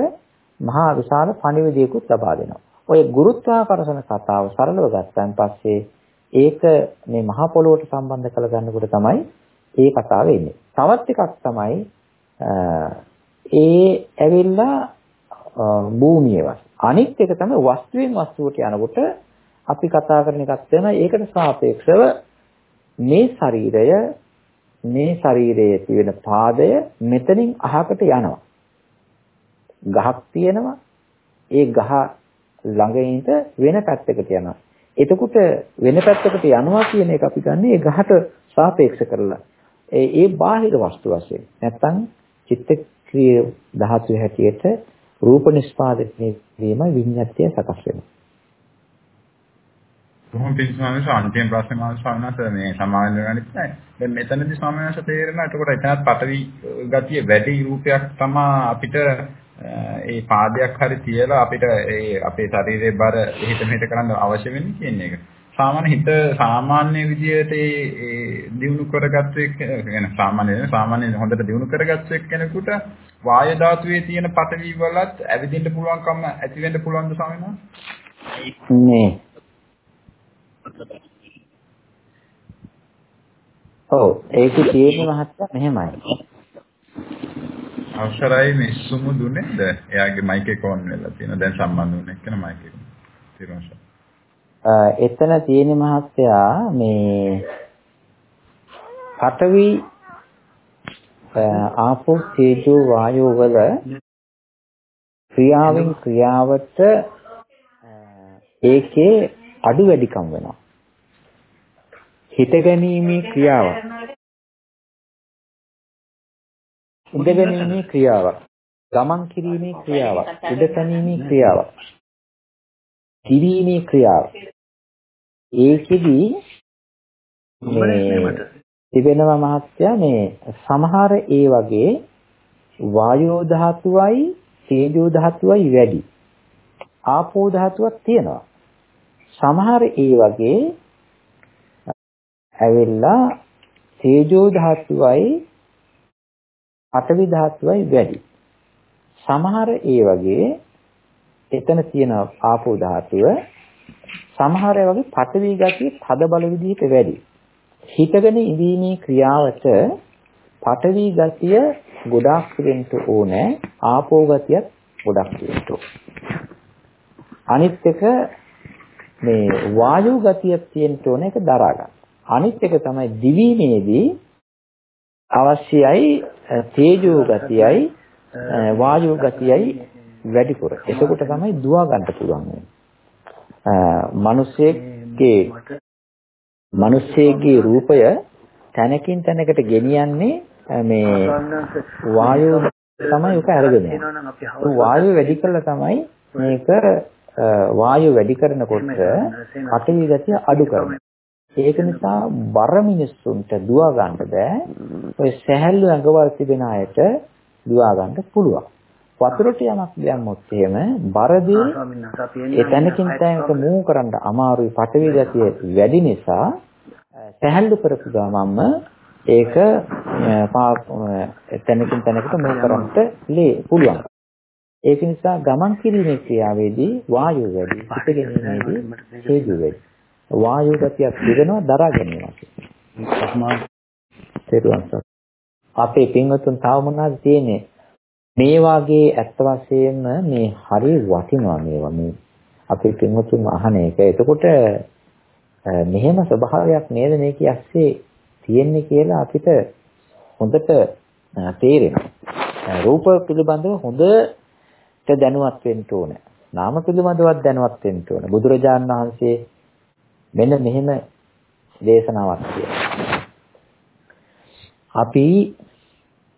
මහා විශාල පණිවිඩයකුත් ලබා දෙනවා. ඔය ගුරුත්වාකර්ෂණ කතාව සරලව ගත්තන් පස්සේ ඒක මේ මහ පොළොවට සම්බන්ධ කළ ගන්නකොට තමයි ඒ කතාව එන්නේ. තවත් එකක් තමයි ඒ ඇවිල්ලා භූමියේ වස්. අනිත් එක තමයි වස්තුවෙන් වස්තුවට යනකොට අපි කතා කරන එකක් වෙනවා. ඒකට සාපේක්ෂව මේ ශරීරය මේ ශරීරයේ තියෙන පාදය මෙතනින් අහකට යනවා. ගහක් තියෙනවා. ඒ ගහ ළඟ ඉඳ වෙන පැත්තකට යනවා. එතකොට වෙන පැත්තකට යනවා කියන එක අපි ගන්න ඒ ගහට සාපේක්ෂ කරලා. ඒ ඒ බාහිර වස්තු වශයෙන්. නැත්තම් චිත්ත ක්‍රිය ධාතු හැටියට රූප නිස්පාදනය වීම විඤ්ඤාත්ය සකස් වෙනවා. කොහොම පිළිසමන අන්තිම ප්‍රශ්නේ මාස ස්වාමීනාස මේ සමාවෙන් ගන්නත් නැහැ. දැන් මෙතනදී ස්වාමීනාස තේරෙනවා එතකොට එතනත් පටවි ගතිය වැඩි රූපයක් තමයි අපිට ඒ පාදයක් හරි තියලා අපිට ඒ අපේ ශරීරයේ බර හිත මෙහෙට කරන්න අවශ්‍ය වෙන්නේ කියන එක. සාමාන්‍ය හිත සාමාන්‍ය විදියට ඒ දිනු කරගත්තු එක් يعني සාමාන්‍ය සාමාන්‍ය හොඳට දිනු කරගත්තු එක්කෙනෙකුට වායු ධාතුවේ තියෙන පටවි වලත් ඇවිදින්න පුළුවන්කම ඇති වෙන්න පුළුවන්ද ස්වාමීනා? නේ. ඔව් ඒක තියෙන මහත්තයා මෙහෙමයි. අවසරයි මේ සුමුදුනේද? එයාගේ මයික් එක ඔන් වෙලා තියෙනවා. දැන් සම්බන්ධ වුණ එක්කන මයික් එක. තිරුණා. එතන තියෙන මහත්තයා මේ පඨවි ආපෝ තේජෝ වායෝ වල ක්‍රියාවෙන් ක්‍රියාවට ඒකේ අඩු වැඩිකම් වෙනවා. හිත ගැනීමේ ක්‍රියාවක්. ඉඳ ගැනීමේ ක්‍රියාවක්. ගමන් කිරීමේ ක්‍රියාවක්. ඉඳ ගැනීමේ ක්‍රියාවක්. කිරීමේ ක්‍රියාවක්. ඒකෙදි මේ තිබෙනවා මහත්ය මේ සමහර ඒ වගේ වායෝ ධාතුවයි තේජෝ ධාතුවයි වැඩි. ආපෝ ධාතුවක් තියෙනවා. සමහර ඒ වගේ ඇවිල්ලා තේජෝ ධාතුවයි පඨවි ධාතුවයි වැඩි. සමහර ඒ වගේ එතන තියෙන ආපෝ ධාතුව සමහර ඒ වගේ පඨවි ගතිය තද බල විදිහට වැඩි. හිතගෙන ඉඳීමේ ක්‍රියාවට පඨවි ගතිය ගොඩාක් වෙන්න ඕනේ ආපෝ ගතියත් ගොඩක් වෙන්න අනිත් එක මේ වායු ගතියක් තියෙන්න ඕන එක දරා ගන්න. අනිත් එක තමයි දිවීමේදී අවශ්‍යයි තේජෝ ගතියයි වායු ගතියයි වැඩිපුර. එතකොට තමයි දුවා ගන්න පුළුවන් වෙන්නේ. මිනිස්සෙක්ගේ මිනිස්සෙක්ගේ රූපය තැනකින් තැනකට ගෙනියන්නේ මේ වායුව තමයි උක අරගෙන යන්නේ. වායුව වැඩි කළා තමයි මේක වායුව වැඩි කරනකොට පඨවි ගතිය අඩු කරනවා. ඒක නිසා බර මිනිස්සුන්ට දුවා ගන්න බෑ. ඔය සැහැල්ලු ඇඟවල් තිබෙන අයට දුවා ගන්න පුළුවන්. වතුරට යමක් දැම්මොත් එහෙම බරදී එතනකින් තැනක මූ කරන්න අමාරුයි පටවි ගතිය වැඩි නිසා සැහැල්ලු කරපු ගමන්ම ඒක තැනකින් තැනකට මූ කරන්න පුළුවන්. ඒක නිසා ගමන් කිරීමේ ක්‍රියාවේදී වායුව වැඩි, පිට ගැනීමේදී හේතු වැඩි. වායු ගතියක් තිබෙනවා දරා ගැනීමක්. අපේ පින්වතුන් තව මොනවද තියෙන්නේ? මේ වාගේ ඇත්ත වශයෙන්ම මේ හරි වටිනවා මේවා මේ අපේ පින්වතුන් අහන එක. එතකොට මෙහෙම ස්වභාවයක් නේද මේක ඇස්සේ තියෙන්නේ කියලා අපිට හොඳට තේරෙනවා. රූප පිළිබඳව හොඳට දැනුවත් වෙන්න ඕනේ. නාම පිළිබඳවත් දැනුවත් වෙන්න ඕනේ. බුදුරජාණන් වහන්සේ මෙන්න මෙහෙම දේශනාවක් කියනවා. අපි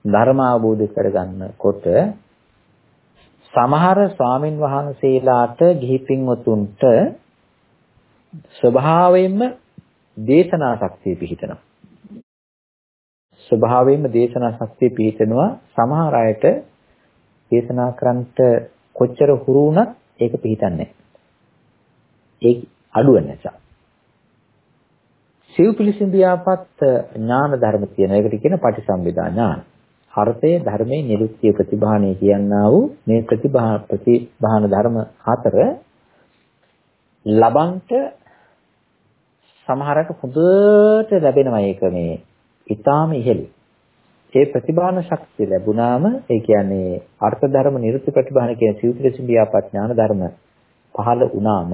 ධර්ම අවබෝධ කරගන්නකොට සමහර ස්වාමින් වහන්සේලාට ගිහි පින්වතුන්ට ස්වභාවයෙන්ම දේශනා ශක්තිය පිහිටනවා. ස්වභාවයෙන්ම දේශනා ශක්තිය පිහිටනවා සමහර අයට දේශනා කරන්නට කොච්චර හුරු වුණත් ඒක පිහිටන්නේ නැහැ. ඒ අඩුව නිසා. සිව් පිළිසිඳියාපත් ඥාන ධර්ම තියෙන එකට කියන පටිසම්භිදා ඥාන. අර්ථය ධර්මයේ නිරුක්තිය ප්‍රතිභාණය කියනා වූ මේ ප්‍රතිභා ප්‍රතිභාන ධර්ම හතර ලබන්ට සමහරට හොඳට ලැබෙනවා ඒක මේ ඊටාම ඉහළ. ඒ ප්‍රතිභාන ශක්තිය ලැබුණාම ඒ කියන්නේ අර්ථ ධර්ම නිරුක්ති ප්‍රතිභාන කියන සිව් පිළිසිඳියාපත් ඥාන ධර්ම පහළ වුණාම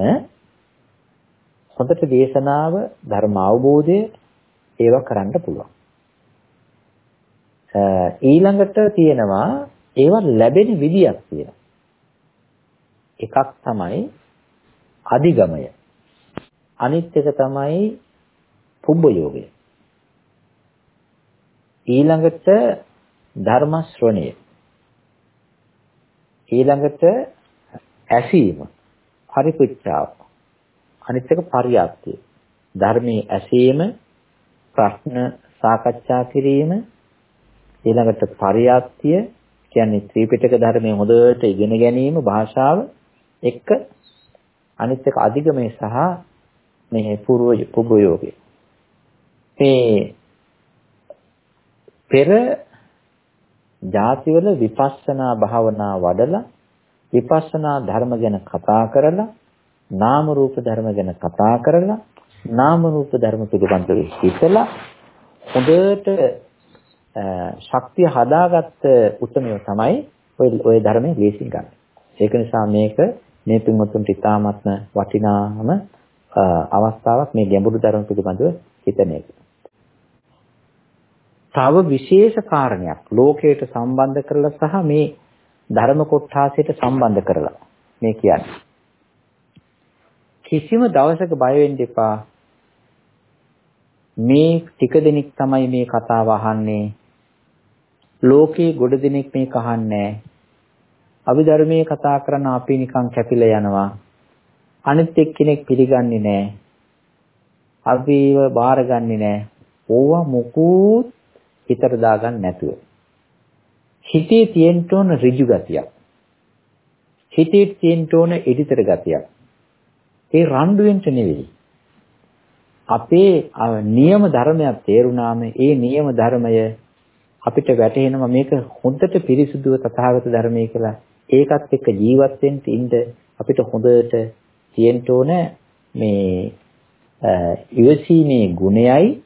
හොඳට දේශනාව ධර්ම අවබෝධය ඒවා කරන්න පුළුවන්. ඊළඟට තියෙනවා ඒවා ලැබෙන විදියක් තියෙනවා. එකක් තමයි අධිගමය. අනිත් එක තමයි පුබ්බ යෝගය. ඊළඟට ධර්ම ශ්‍රවණය. ඊළඟට ඇසීම. පරිපුච්ඡාව. අනිත් එක පරියාප්තිය. ධර්මයේ ඇසීම, ප්‍රශ්න සාකච්ඡා කිරීම, ඊළඟට පරියාප්තිය කියන්නේ ත්‍රිපිටක ධර්මයේ හොඳට ඉගෙන ගැනීම භාෂාව එක්ක අනිත් එක අධිගමයේ සහ මේ පූර්ව පුබ්බයෝගය. මේ පෙර ಜಾතිවල විපස්සනා භාවනා වඩලා විපස්සනා ධර්ම ගැන කතා කරලා නාම රූප ධර්ම ගැන කතා කරලා නාම රූප ධර්ම පිළිබඳව හිතලා හොඳට ශක්තිය හදාගත්ත උත්මය තමයි ඔය ඔය ධර්මයේ ලේසින් ගන්න. ඒක නිසා මේක මේ පින්වත්තුන්ට ඉතාමත්ම වටිනාම අවස්ථාවක් මේ ගැඹුරු ධර්ම පිළිබඳව හිතන එක. තව විශේෂ කාරණයක් ලෝකයට සම්බන්ධ කරලා සහ මේ ධර්ම කොටාසයට සම්බන්ධ කරලා මේ කියන්නේ. කිසිම දවසක බය වෙන්න එපා. මේ ටික දෙනෙක් තමයි මේ කතාව අහන්නේ. ලෝකේ ගොඩ දෙනෙක් මේක අහන්නේ අභිධර්මයේ කතා කරන අපි නිකන් කැපිලා යනවා. අනිත් එක්කෙනෙක් පිළිගන්නේ නැහැ. අපිව බාරගන්නේ නැහැ. ඕවා මොකුත් හිතට දාගන්න නැතුව. හිතේ තියෙන්න ඕන ඍජු ගතියක්. හිතේ තියෙන්න ඕන එඩිතර ගතියක්. ඒ රණ්ඩුවෙන්ට නෙවෙයි. අපේ නියම ධර්මයක් තේරුණාම ඒ නියම ධර්මය අපිට වැටහෙනවා. මේක හොඳට පිරිසුදුව තථාගත ධර්මයේ කියලා. ඒකත් එක්ක ජීවත් වෙන්න ඉන්න අපිට හොඳට තියෙන්න ඕන මේ ඉවසීමේ ගුණයයි.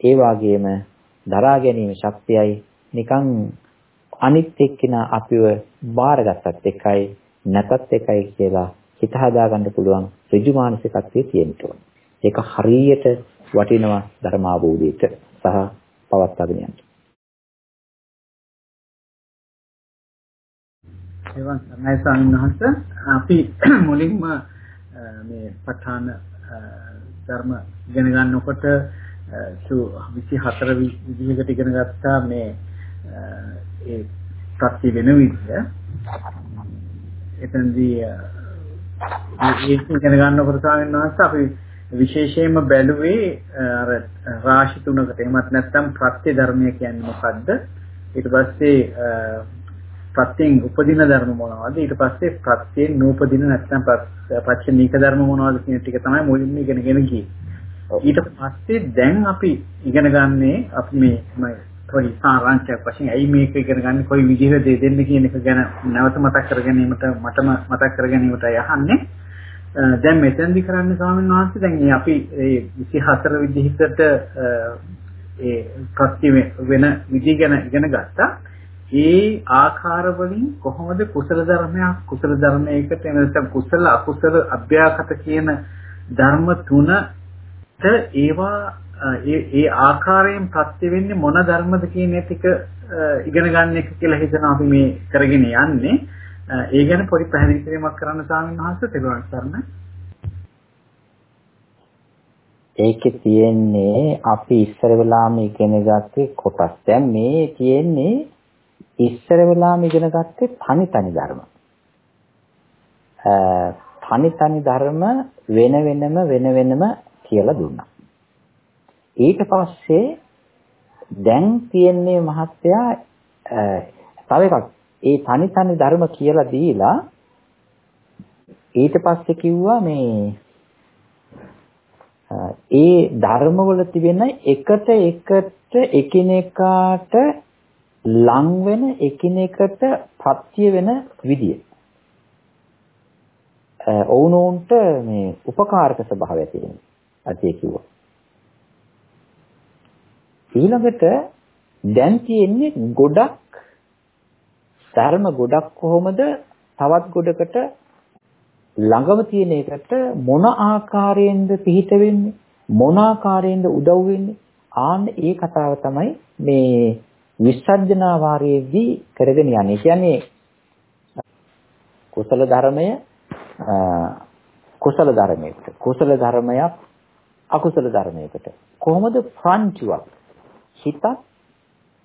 ඒ වගේම දරා ගැනීම ශක්තියයි. නිකන් අනිත් එක්කිනා අපිව බාරගත්තත් එකයි නැතත් එකයි කියලා හිත හදාගන්න පුළුවන්. ඍජු මානසිකත්වයේ තියෙන්න ඕන. ඒක හරියට වටිනවා ධර්මාභෝධයට සහ පවත්වාගෙන යන්න. එවන් සර්ණයි ස්වාමීන් වහන්සේ අපි මුලින්ම මේ පඨාන ධර්ම ඉගෙන ගන්නකොට 24 විදිහකට ඉගෙන ගත්තා මේ ඒ ප්‍රත්‍ය වෙන විදිහ. එතනදී ඒක ඉගෙන ගන්නකොට ස්වාමීන් වහන්සේ අපි විශේෂයෙන්ම බැලුවේ අර රාශි තුනකට. එහෙමත් නැත්නම් ප්‍රත්‍ය ධර්මය කියන්නේ මොකද්ද? ඊට පස්සේ ප්‍රත්‍යයෙන් උපදින ධර්ම මොනවද? ඊට පස්සේ ප්‍රත්‍යයෙන් නූපදින නැත්නම් පච්චනීක ධර්ම මොනවද කියන ටික තමයි මුලින්ම ඉගෙනගෙන ගියේ. ඊට පස්සේ දැන් අපි ඉගෙන ගන්නේ අපි මේ පොඩි සාරාංශයක් වශයෙන් ඇයි මේක ඉගෙන ගන්න කොයි විදිහට දෙන්න කියන එක ගැන නැවත මතක් කර ගැනීමට මටම මතක් කර ගැනීමට යහන්නේ දැන් මෙතෙන්දි කරන්නේ ස්වාමීන් වහන්සේ දැන් මේ අපි මේ 24 විදිහකට ඒ ප්‍රත්‍ය වෙන විදිහ ගැන ඉගෙන ගත්තා. ඒ ආකාර වලින් කොහොමද කුසල ධර්මයක් කුසල ධර්මයකට එනසම් කුසල අකුසල අභ්‍යාකට කියන ධර්ම තුනට ඒවා ඒ ඒ ආකාරයෙන් ප්‍රත්‍ය වෙන්නේ මොන ධර්මද කියන එක ඉගෙන ගන්න එක කියලා හිතන අපි මේ කරගෙන යන්නේ ඒ ගැන පොඩි පැහැදිලි කිරීමක් කරන්න ස්වාමීන් වහන්සේ තෙරුවන් සරණයි ඒකේ තියෙන්නේ අපි ඉස්සර වෙලාම ඉගෙන ගත්තේ කොටස්. දැන් මේ තියෙන්නේ ඉස්සර වෙලාම ඉගෙන ගත්තේ තනි තනි ධර්ම. තනි තනි ධර්ම වෙන වෙනම වෙන වෙනම කියලා දුන්නා. ඊට පස්සේ දැන් තියෙන්නේ මහත්තයා තව එකක් ඒ තනි තනි ධර්ම කියලා දීලා ඊට පස්සේ කිව්වා මේ ඒ ධර්මවල තිබෙන එකට එකට එකිනෙකාට ලං වෙන එකිනෙකට පත්‍ය වෙන විදිය. ඔවුනොන්ට මේ උපකාරක ස්වභාවය තියෙනවා. අතේ කිව්වා. ඊළඟට දැන් තියෙන්නේ ගොඩක් ධර්ම ගොඩක් කොහොමද? තවත් ගොඩකට ළඟම තියෙන එකට මොන ආකාරයෙන්ද පිහිට වෙන්නේ? මොන ආකාරයෙන්ද උදව් වෙන්නේ? ආන්න ඒ කතාව තමයි මේ විසර්ජනා වාරයේදී කරගෙන යන්නේ. කියන්නේ කුසල ධර්මය කුසල ධර්මයකට. කුසල ධර්මයක් අකුසල ධර්මයකට. කොහොමද ෆ්‍රන්ට්ුවක් හිතත්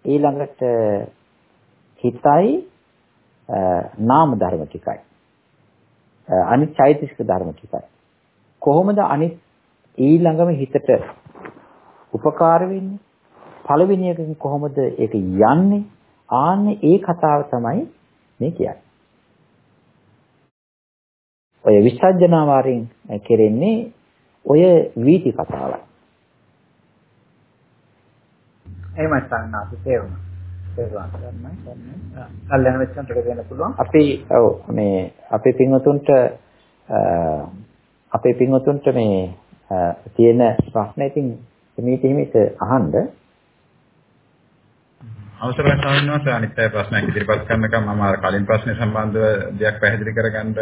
ඊළඟට හිතයි නාම ධර්ම ටිකයි අනිත් චෛතසික ධර්ම ටිකයි කොහොමද අනිත් ඊළඟම හිතට උපකාර වෙන්නේ පළවෙනි එකකින් කොහොමද ඒක යන්නේ? ආන්නේ ඒ කතාව තමයි මේ කියන්නේ. ඔය විසර්ජනා වාරෙන් කෙරෙන්නේ ඔය වීති කතාවයි. එහෙමයි සන්නාසි තේරුණා. තේරුණා ගන්නයි. කල්යන වෙච්චන් ටික දෙන්න පුළුවන්. අපි ඔව් මේ අපේ පින්වතුන්ට අපේ පින්වතුන්ට මේ තියෙන ප්‍රශ්න ඉතින් මේ තෙමිට අහන්න අවසරයි ස්වාමීන් වහන්සේ අනිත් අය ප්‍රශ්නයක් ඉදිරිපත් කරනකම් මම අර කලින් ප්‍රශ්නේ සම්බන්ධව දෙයක් පැහැදිලි කරගන්න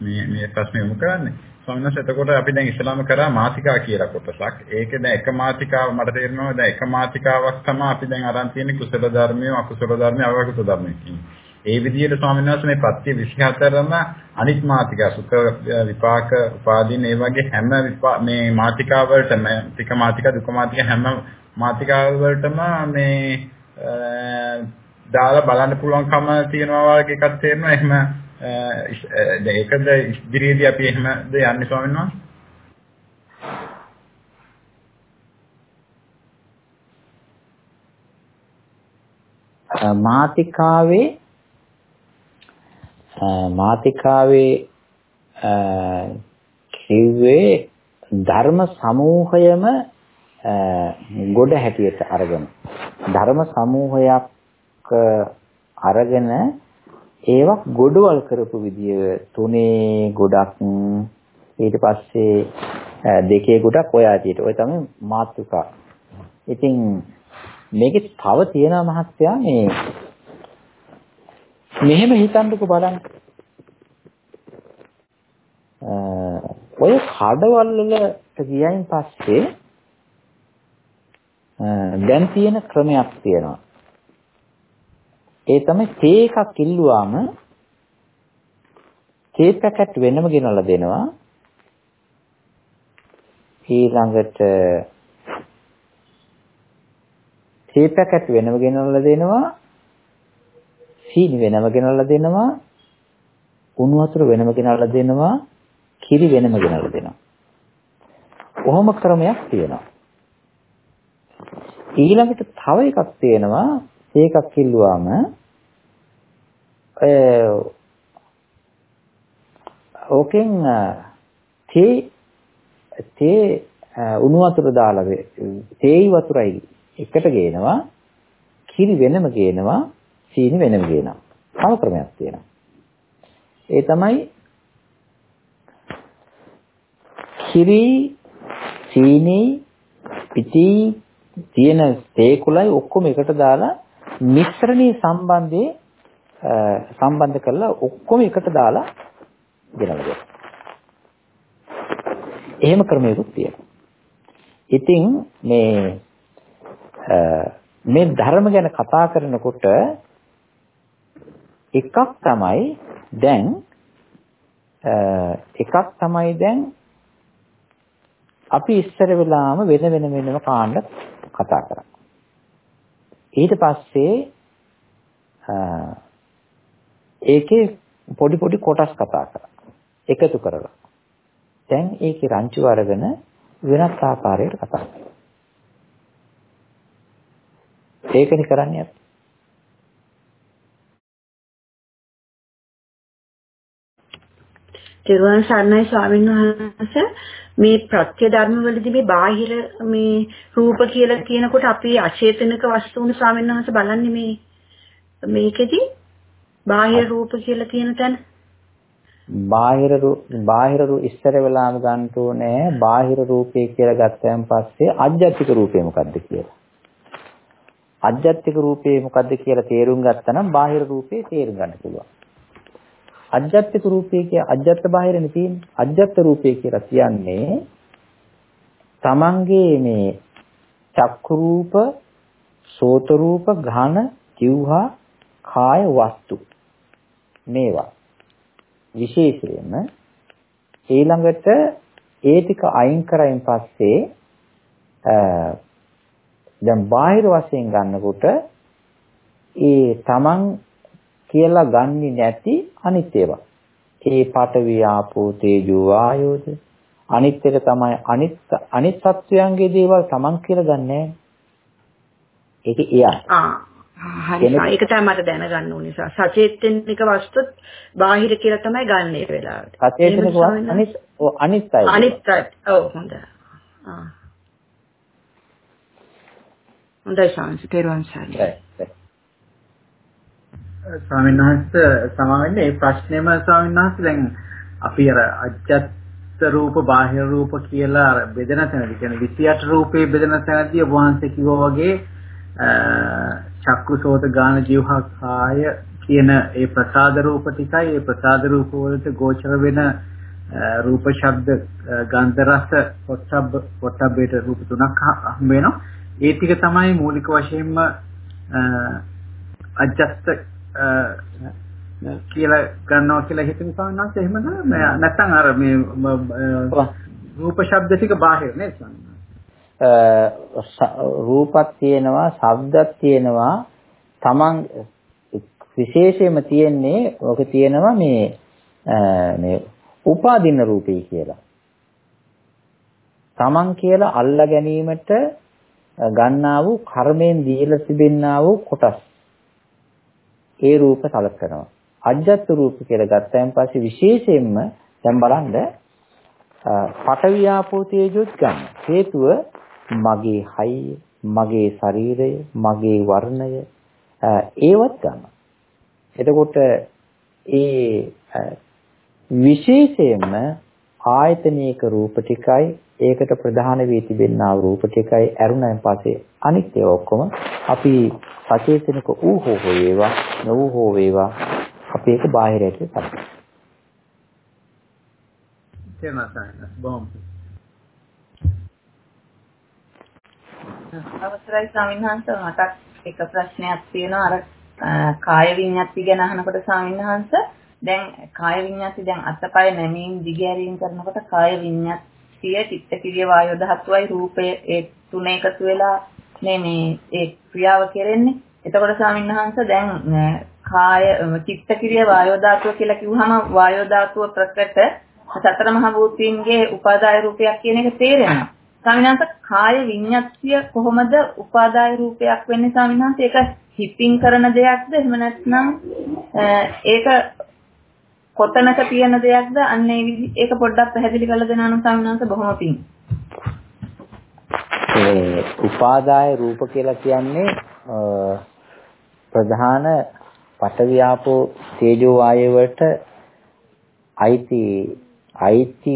මේ මේ ප්‍රශ්නේ යොමු කරන්නේ. ස්වාමීන් වහන්සේ එතකොට අපි දැන් ඉස්ලාම කරා මාතිකා කියලා කොටසක්. ඒකේ දැන් එක මාතිකාව මට තේරෙනවා දැන් එක මාතිකාවක් තමයි අපි දැන් අරන් තියෙන්නේ කුසල ධර්මයේ අකුසල ධර්මයේ අවකුසල ධර්මයේ කියන්නේ. ඒ විදිහට ස්වාමීන් වහන්සේ මේ ප්‍රත්‍ය 24ම අනිත් මාතිකා සුඛ විපාක උපාදීන ඒ වගේ හැම මේ මාතිකා වලටම තික මාතිකා දුක මාතිකා හැම මාතිකා වලටම මේ දාලා බලන්න පුළුවන්කම තියෙනවා වගේ එකක් තේරෙනවා එහෙම දැන් ඒකද ඉදිරියේදී අපි එහෙමද යන්නේ ස්වාමීන් වහන්සේ? මාතිකාවේ මාතිකාවේ කිව්වේ ධර්ම සමූහයම ගොඩ හැටියට අරගෙන. ධර්ම සමූහයක් අරගෙන ඒවක් ගොඩවල් කරපු විදිය තුනේ ගොඩක් ඊට පස්සේ දෙකේ ගොඩක් ඔය ආදියට ඔය තමයි මාතෘකා. ඉතින් මේකේ තව තියෙනවා මහත්තයා මේ මෙහෙම හිතන්නකෝ බලන්න. ඔය කඩවල් වලට ගියයින් පස්සේ දැන් තියෙන ක්‍රමයක් තියෙනවා. ඒ තමයි තේ එකක් ඉල්ලුවාම තේ පැකට් වෙනම ගෙනල්ලා දෙනවා. ඊළඟට තේ පැකට් වෙනම ගෙනල්ලා දෙනවා. සීනි වෙනම ගෙනල්ලා දෙනවා. උණු වතුර වෙනම ගෙනල්ලා දෙනවා. කිරි වෙනම ගෙනල්ලා දෙනවා. කොහොම ක්‍රමයක් තියෙනවා. ඊළඟට තව එකක් තියෙනවා ඒකක් කිල්ලුවාම ඕකෙන් තේ තේ උණු වතුර දාලා තේයි වතුරයි එකට ගේනවා කිරි වෙනම ගේනවා සීනි වෙනම ගේනවා. තව ක්‍රමයක් තියෙනවා. ඒ තමයි කිරි සීනි පිටි තියෙන තේ කුලයි ඔක්කොම එකට දාලා මිශ්‍රණයේ සම්බන්ධයේ සම්බන්ධ කරලා ඔක්කොම එකට දාලා ගෙනල්ලා එහෙම ක්‍රමයකුත් තියෙනවා. ඉතින් මේ මේ ධර්ම ගැන කතා කරනකොට එකක් තමයි දැන් එකක් තමයි දැන් අපි ඉස්සර වෙලාම වෙන වෙන වෙනම කාණ්ඩ කතා කරා. ඊට පස්සේ ඒකේ පොඩි පොඩි කොටස් කතා කරා. එකතු කරලා. දැන් ඒකේ රංචු අරගෙන වෙනත් ආකාරයකට කතා කරනවා. ඒකනේ කරන්නේ අපි. තෙරුවන් සරණයි ස්වාමීන් වහන්සේ මේ ප්‍රත්‍ය ධර්ම වලදී මේ බාහිර මේ රූප කියලා කියනකොට අපි අචේතනික වස්තුන් ස්වාමීන් වහන්සේ බලන්නේ මේ මේකෙදි බාහිර රූප කියලා කියන තැන බාහිර බාහිර ඉස්සර වෙලාම ගන්න ඕනේ බාහිර රූපේ කියලා ගත්තයන් පස්සේ අජ්ජත්තික රූපේ මොකද්ද කියලා. අජ්ජත්තික රූපේ මොකද්ද කියලා තේරුම් ගත්තා නම් බාහිර රූපේ තේරුම් ගන්න පුළුවන්. අජ්ජත්තික රූපය කිය අජ්ජත් බාහිරනේ තියෙන්නේ. අජ්ජත් රූපය කියලා කියන්නේ තමන්ගේ මේ චක්කු රූප, සෝත රූප, ඝන, જીවහා, කාය වස්තු මේවා විශේෂයෙන්ම ඊළඟට ඒ ටික අයින් කරයින් පස්සේ දැන් බාහිර වශයෙන් ගන්නකොට ඒ තමන් කියලා ගන්නෙ නැති අනිත් ඒවා. ඒ පඨවි ආපෝ තේජෝ වායෝද අනිත් එක තමයි අනිත් අනිත් සත්වයන්ගේ දේවල් Taman කියලා ගන්නෑ. ඒක එයා. ආ හරි ඒක තමයි මට දැනගන්න ඕනේ නිසා සචේතනික වස්තුත් බාහිර කියලා තමයි ගන්න ඒ වෙලාවට. සචේතනික වස්තු අනිත් අනිත් අය. අනිත් අය. ඔව් හොඳයි. ආ. හොඳයි සංස් තේරුවන් සරණයි. ස්වාමීන් වහන්සේ සමාවෙන්න මේ ප්‍රශ්නේම ස්වාමීන් වහන්සේ දැන් අපි අර අජත්ත රූප බාහිර රූප කියලා අර බෙදෙන තැනදී කියන්නේ 28 රූපේ බෙදෙන තැනදී ඔබ වහන්සේ කිව්වා වගේ චක්කුසෝත ගාන ජීවහා කාය කියන ඒ ප්‍රසාද රූප ටිකයි ඒ ප්‍රසාද රූප වලට ගෝචර වෙන රූප ශබ්ද ගන්ධ රස පොට්ටබ්බ පොට්ටබ්බේට රූප තුනක් හම්බ වෙනවා. ඒ ටික තමයි මූලික වශයෙන්ම අජස්ත කියලා ගන්නවා කියලා හිතමු සාමාන්‍යයෙන් එහෙමද නැත්නම් අර මේ රූප ශබ්ද ටික බාහිර නේද රූපක් තියෙනවා ශබ්දක් තියෙනවා තමන් විශේෂයෙන්ම තියෙන්නේ ඔක තියෙනවා මේ මේ උපාදින්න රූපේ කියලා. තමන් කියලා අල්ලා ගැනීමට ගන්නා වූ කර්මයෙන් දීලා තිබෙන්නා වූ කොටස්. ඒ රූප සලකනවා. අජ්ජත් රූප කියලා ගත්තයන් පස්සේ විශේෂයෙන්ම දැන් බලන්න පඨවි ආපෝ තේජොත් ගන්න. හේතුව මගේ හයිය, මගේ ශරීරය, මගේ වර්ණය ඒවත් ගන්න. එතකොට ඒ විශේෂයෙන්ම ආයතනීක රූප ටිකයි ඒකට ප්‍රධාන වී තිබෙනා රූප ටිකයි අරුණයන් පස්සේ අනිත් ඒවා ඔක්කොම අපි සචේතනික ඌ හෝ වේවා නොඌ හෝ වේවා අපි ඒක බාහිරයට සලකනවා. තේරුණා බොම්. අවසරයි ස්වාමීන් වහන්සේ මට එක ප්‍රශ්නයක් තියෙනවා අර කාය විඤ්ඤාති ගැන අහනකොට ස්වාමීන් වහන්සේ දැන් කාය විඤ්ඤාති දැන් අතපය නැමීම් දිගහැරීම් කරනකොට කාය විඤ්ඤාතිය චිත්තක්‍රිය වායෝ ධාතුවයි රූපය ඒ තුන එකතු වෙලා මේ මේ ඒ ක්‍රියාව කෙරෙන්නේ එතකොට ස්වාමීන් වහන්සේ දැන් කාය චිත්තක්‍රිය වායෝ ධාතුව කියලා කිව්වහම වායෝ ධාතුව ප්‍රකට සතර මහ භූතීන්ගේ උපාදාය රූපයක් කියන එක තේරෙනවා. ස්වාමීනාංශ කාය විඤ්ඤාතිය කොහොමද උපාදාය රූපයක් වෙන්නේ ස්වාමීනාංශ ඒක හිතින් කරන දෙයක්ද එහෙම නැත්නම් ඒක කොතනක තියෙන දෙයක්ද අන්න ඒ විදි ඒක පොඩ්ඩක් පැහැදිලි කරලා දෙනවා නම් ස්වාමීනාංශ බොහොම පිං. ඒ උපාදාය රූප කියලා කියන්නේ ප්‍රධාන පඨවියාපෝ තේජෝ වායය වලට අයිති අයිති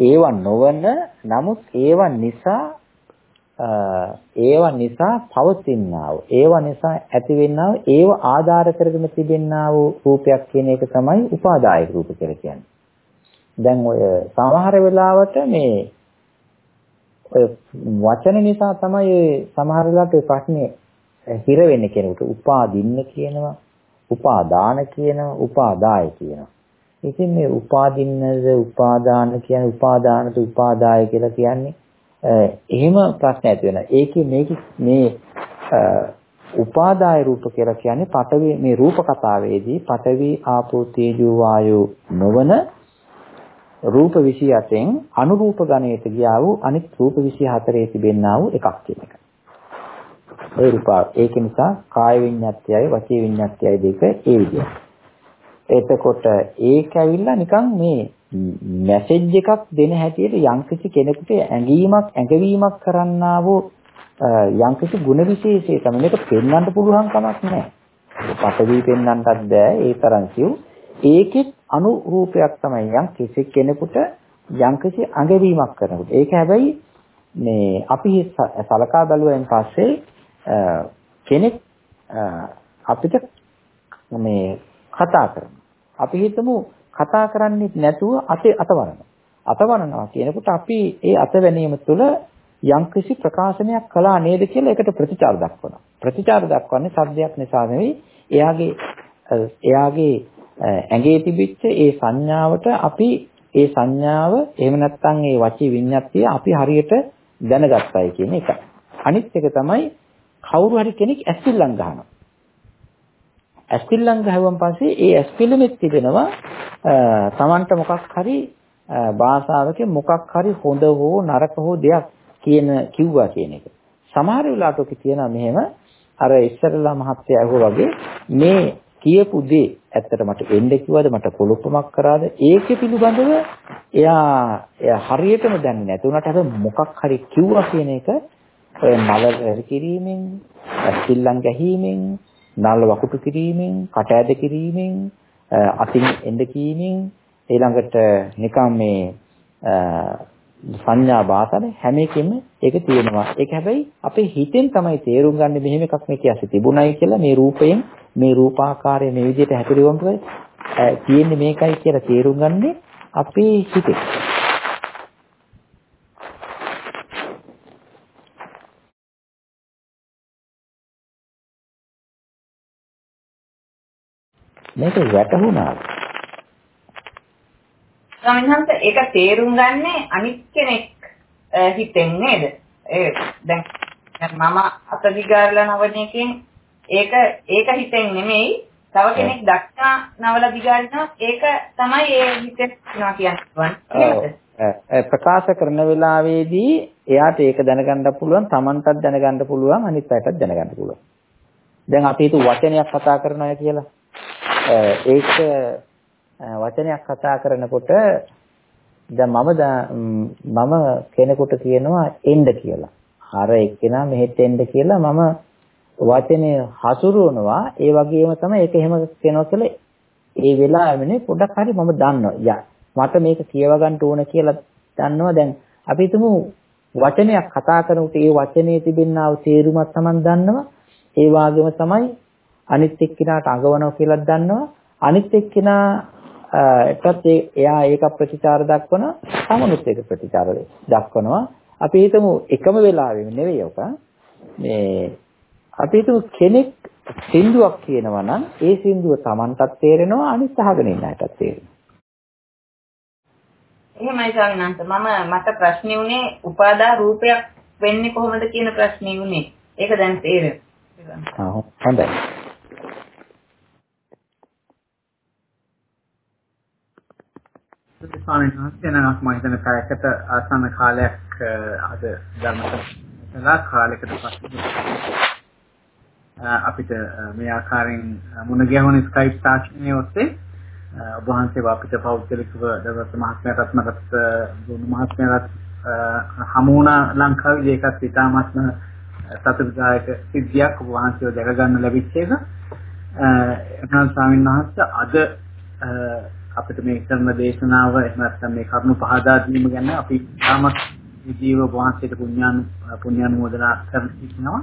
ඒව නොවන නමුත් ඒව නිසා ඒව නිසා පවතිනා වූ ඒව නිසා ඇතිවෙනා වූ ඒව ආධාර කරගෙන තිබෙනා වූ රූපයක් කියන එක තමයි උපාදායක රූප කියලා කියන්නේ. දැන් ඔය සමහර වෙලාවට මේ ඔය වචන නිසා තමයි සමහර වෙලාවට ඔය ප්‍රශ්නේ හිර වෙන්නේ කෙනෙකුට උපාදින්න කියනවා උපාදාන කියනවා උපාදාය කියනවා. ඉතින් මේ උපාදින්නද උපාදාන කියන්නේ උපාදානද උපාදාය කියලා කියන්නේ එහෙම ප්‍රශ්න ඇති වෙනවා. ඒකේ මේක මේ උපාදාය රූප කියලා කියන්නේ පඨවි මේ රූප කතාවේදී පඨවි ආපෝ තේජෝ වායෝ නොවන රූප 28න් අනුරූප ගණයට ගියා වූ අනිත් රූප 24 තිබෙන්නා වූ එකක් කියන එක. ඒ රූපා ඒක නිසා කාය විඤ්ඤාත්යයි වචී විඤ්ඤාත්යයි දෙක ඒ විදිහට. එතකොට ඒක ඇවිල්ලා නිකන් මේ මැසේජ් එකක් දෙන හැටියට යම්කිසි කෙනෙකුට ඇඟීමක් ඇඟවීමක් කරන්නා වූ යම්කිසි ಗುಣ විශේෂය තමයි මේක පෙන්වන්න පුළුවන් කමක් නැහැ. පටවි පෙන්වන්නත් බෑ ඒ තරම් සිව්. ඒකෙත් අනුරූපයක් තමයි යම් කිසි කෙනෙකුට යම්කිසි ඇඟවීමක් කරනකොට. ඒක හැබැයි මේ අපි සලකා බලුවෙන් පස්සේ කෙනෙක් අපිට මේ කතා කරනවා. අපි හිතමු කතා කරන්නේ නැතුව අතේ අතවරනවා. අතවරනවා කියනකොට අපි ඒ අතවැණීම තුළ යම්කිසි ප්‍රකාශනයක් කළා නේද කියලා ඒකට ප්‍රතිචාර දක්වනවා. ප්‍රතිචාර දක්වන්නේ සද්දයක් නිසා නෙවෙයි එයාගේ එයාගේ ඇඟේ තිබිච්ච ඒ සංඥාවට අපි ඒ සංඥාව එහෙම නැත්නම් ඒ වචී විඤ්ඤාතිය අපි හරියට දැනගත්තයි කියන එකයි. අනිත් එක තමයි කවුරු හරි කෙනෙක් ඇස්පිල්ලම් ගහනවා. ඇස්පිල්ලම් ගහුවන් පස්සේ ඒ ඇස්පිල්ලෙත් තිබෙනවා තමන්ට මොකක් හරි භාෂාවකින් මොකක් හරි හොඳ හෝ නරක හෝ දෙයක් කියන කිව්වා කියන එක. සමහර වෙලාවට ඔක කියනවා මෙහෙම අර ඉස්සරලා මහත්තයා වගේ මේ කියපු දේ ඇත්තට මට එන්න කිව්වද මට පොළොප්පමක් කරාද? ඒක පිළිබඳව එයා එයා හරියටම දන්නේ නැති උනට හැබැයි මොකක් හරි කිව්වා කියන එක ඔය නල කිරීමෙන් ඇස්තිල්ලම් ගැහිීමෙන් නල වකුටු කිරීමෙන් කට ඇද කිරීමෙන් අතින් එන්න කීමෙන් ඊළඟට නිකම් මේ සංඥා බාසන හැම එකෙම ඒක තියෙනවා. ඒක හැබැයි අපේ හිතෙන් තමයි තේරුම් ගන්න මෙහෙම එකක් මේ කියasi තිබුණයි කියලා මේ රූපයෙන් මේ රූපාකාරය මේ විදිහට හැතිරෙවම් තියෙන්නේ මේකයි කියලා තේරුම් ගන්නේ අපේ හිතේ. මේක වැටහුණා. ස්වාමීන් වහන්සේ ඒක තේරුම් ගන්නේ අනිත් කෙනෙක් හිතෙන් නේද? ඒ දැන් මම අත දිගාරලා නවන එකෙන් ඒක ඒක හිතෙන් නෙමෙයි තව කෙනෙක් දක්නා නවල දිගාරිනවා ඒක තමයි ඒ හිතෙන් කියන්නේ ප්‍රකාශ කරන වෙලාවේදී එයාට ඒක දැනගන්න පුළුවන් Tamanටත් දැනගන්න පුළුවන් අනිත් අයටත් දැනගන්න පුළුවන්. දැන් අපි හිතුව වචනයක් කතා කරනවා කියලා. ඒක වචනයක් කතා කරනකොට දැන් මම මම කෙනෙකුට කියනවා එන්න කියලා. අර එක්කෙනා මෙහෙට එන්න කියලා මම වචනේ හසුරුවනවා. ඒ වගේම තමයි ඒක එහෙම කියනවා කියලා ඒ වෙලාවෙනේ පොඩක් හරි මම දන්නවා. යා මට මේක කියව ගන්න ඕන කියලා දන්නවා. දැන් අපි හිතමු වචනයක් කතා කරනකොට ඒ වචනේ තිබෙනා වූ තේරුමක් Taman දන්නවා. ඒ වගේම තමයි අනිත් එක්කිනාට අඟවනවා කියලා දන්නවා. අනිත් එක්කිනා එටත් එයා ඒක ප්‍රතිචාර දක්වන සමනුත් ඒක ප්‍රතිචාර දක්වනවා. අපි හිතමු එකම වෙලාවෙම නෙවෙයි ඔක. මේ අපි හිතමු කෙනෙක් සින්දුවක් කියනවා නම් ඒ සින්දුව Tamanටත් තේරෙනවා අනිත් අහගෙන ඉන්න අයටත් තේරෙනවා. එහෙමයි ස්වාමීනාන්ත මම මට ප්‍රශ්නේ උනේ උපාදා රූපයක් වෙන්නේ කොහොමද කියන ප්‍රශ්නේ උනේ. ඒක දැන් තේරෙනවා. හොඳයි ස්වාමීන් වහන්සේ නම් මම හිතන කායකට ආසන්න කාලයක් අද ධර්මසලා කාලයකට පස්සේ අපිට මේ ආකාරයෙන් මුණ ගැහුණ ස්කයිප් තාක්ෂණය ඔස්සේ ඔබ වහන්සේ අපිට පෞද්ගලිකව දවස් මහත්මයාටත් මටත් දුණු මහත්මයාටත් හමු වුණා ලංකාවේ ඒකත් ඉතාමත්ම සතුටුදායක සිද්ධියක් ඔබ වහන්සේව දැක ගන්න ලැබිච්ච එක. එතන ස්වාමීන් වහන්සේ අද අපිට මේ කරන දේශනාව එහෙම නැත්නම් මේ කරුණු පහදා දීම ගැන අපි තාමත් ජීව වහන්සේට පුණ්‍යාන පුණ්‍යානුමෝදනා කරනවා.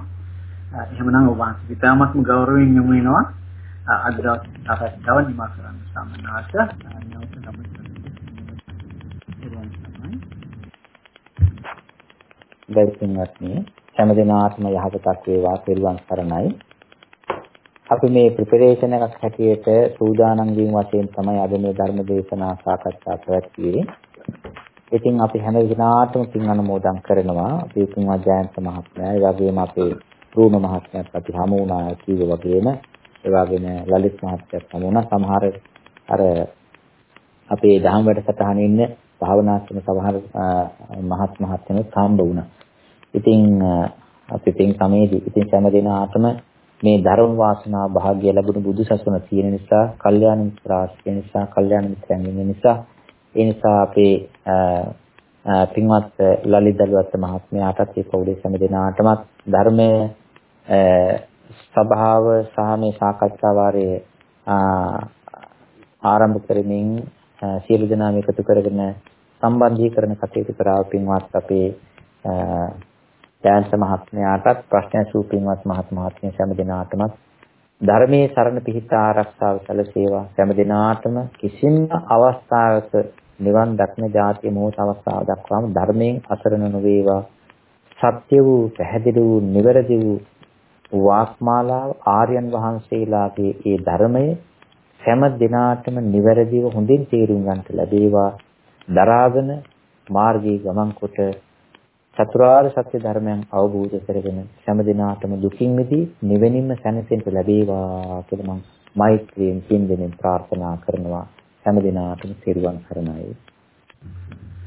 එහෙමනම් ඔබ වහන්සේ තාමත්ම ගෞරවයෙන් යොමු වෙනවා. අද දවසට නිමා කරන්න සම්මානාස නැවත ගෞරවණීය හැම දිනාත්ම යහපතක් වේවා පිරුවන් සරණයි අපි මේ ප්‍රිපරේෂන් එකක් හැටියට සූදානම් වීම වශයෙන් තමයි අද මේ ධර්ම දේශනා සාකච්ඡා පැවැත්වුවේ. ඉතින් අපි හැම දිනාටම පින් අනුමෝදන් කරනවා. අපි පින්වත් ජයන්ත මහත්මයා, ඒ වගේම අපේ රූණ මහත්මයාත් අපි හමු වුණා කීව වගේම, ඒ වගේම ලලිත් මහත්මයාත් හමු වුණා. සමහර අර අපේ දහම් වැඩසටහනේ ඉන්න භාවනා කරන සමහර මහත් මහත්මයන්ත් හම්බ වුණා. ඉතින් අපි පින් සමේදී ඉතින් හැම දිනාටම මේ ධර්ම වාසනා භාග්‍ය ලැබුණු බුදුසසුන තියෙන නිසා, කල්යාණ මිත්‍ර ආශ්‍රය නිසා, කල්යාණ මිත්‍රයන් ඉන්න නිසා, ඒ නිසා අපේ පින්වත් ලලිත් දලුවත් මහත්මයාටත් ඒ පොඩි සෑම දිනාටමත් ධර්මයේ ස්වභාව සහ මේ සාකච්ඡා වාරයේ ආරම්භ කරමින් සියලු දෙනාම එකතු කරගෙන සම්බන්ධීකරණ කටයුතු කරා පින්වත් අපේ ජයන්ත මහත්මයාටත් ප්‍රශ්න ඇසූ පින්වත් මහත් මහත්මිය සෑම දිනාටම ධර්මයේ සරණ පිහිට ආරක්ෂාව සැලසේවා. සෑම දිනාටම කිසිම අවස්ථාවක නිවන් දක්න જાතිය මොහොත අවස්ථාව දක්වාම ධර්මයෙන් අසරණ නොවේවා. සත්‍ය වූ පැහැදිලි වූ නිවැරදි වූ වාක්මාලාව ආර්යයන් වහන්සේලාගේ ඒ ධර්මය හැම දිනාටම නිවැරදිව හොඳින් තේරුම් ගන්නට ලැබේවා. දරාගෙන මාර්ගයේ ගමන් කොට චතුරාර්ය සත්‍ය ධර්මයන් අවබෝධ කරගෙන හැම දිනාටම දුකින් මිදී නිවෙනින්ම සැනසෙන්න ලැබේවා කියලා මම මෛත්‍රියෙන් පින් දෙමින් ප්‍රාර්ථනා කරනවා. හැම දිනාටම සිරුවන් සරණයි.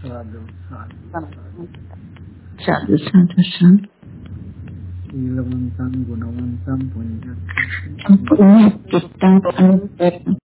සාදු සාදු සාදු. සාදු සීලවන්තං ගුණවන්තං පුඤ්ඤක්ඛිතං පුඤ්ඤක්ඛිතං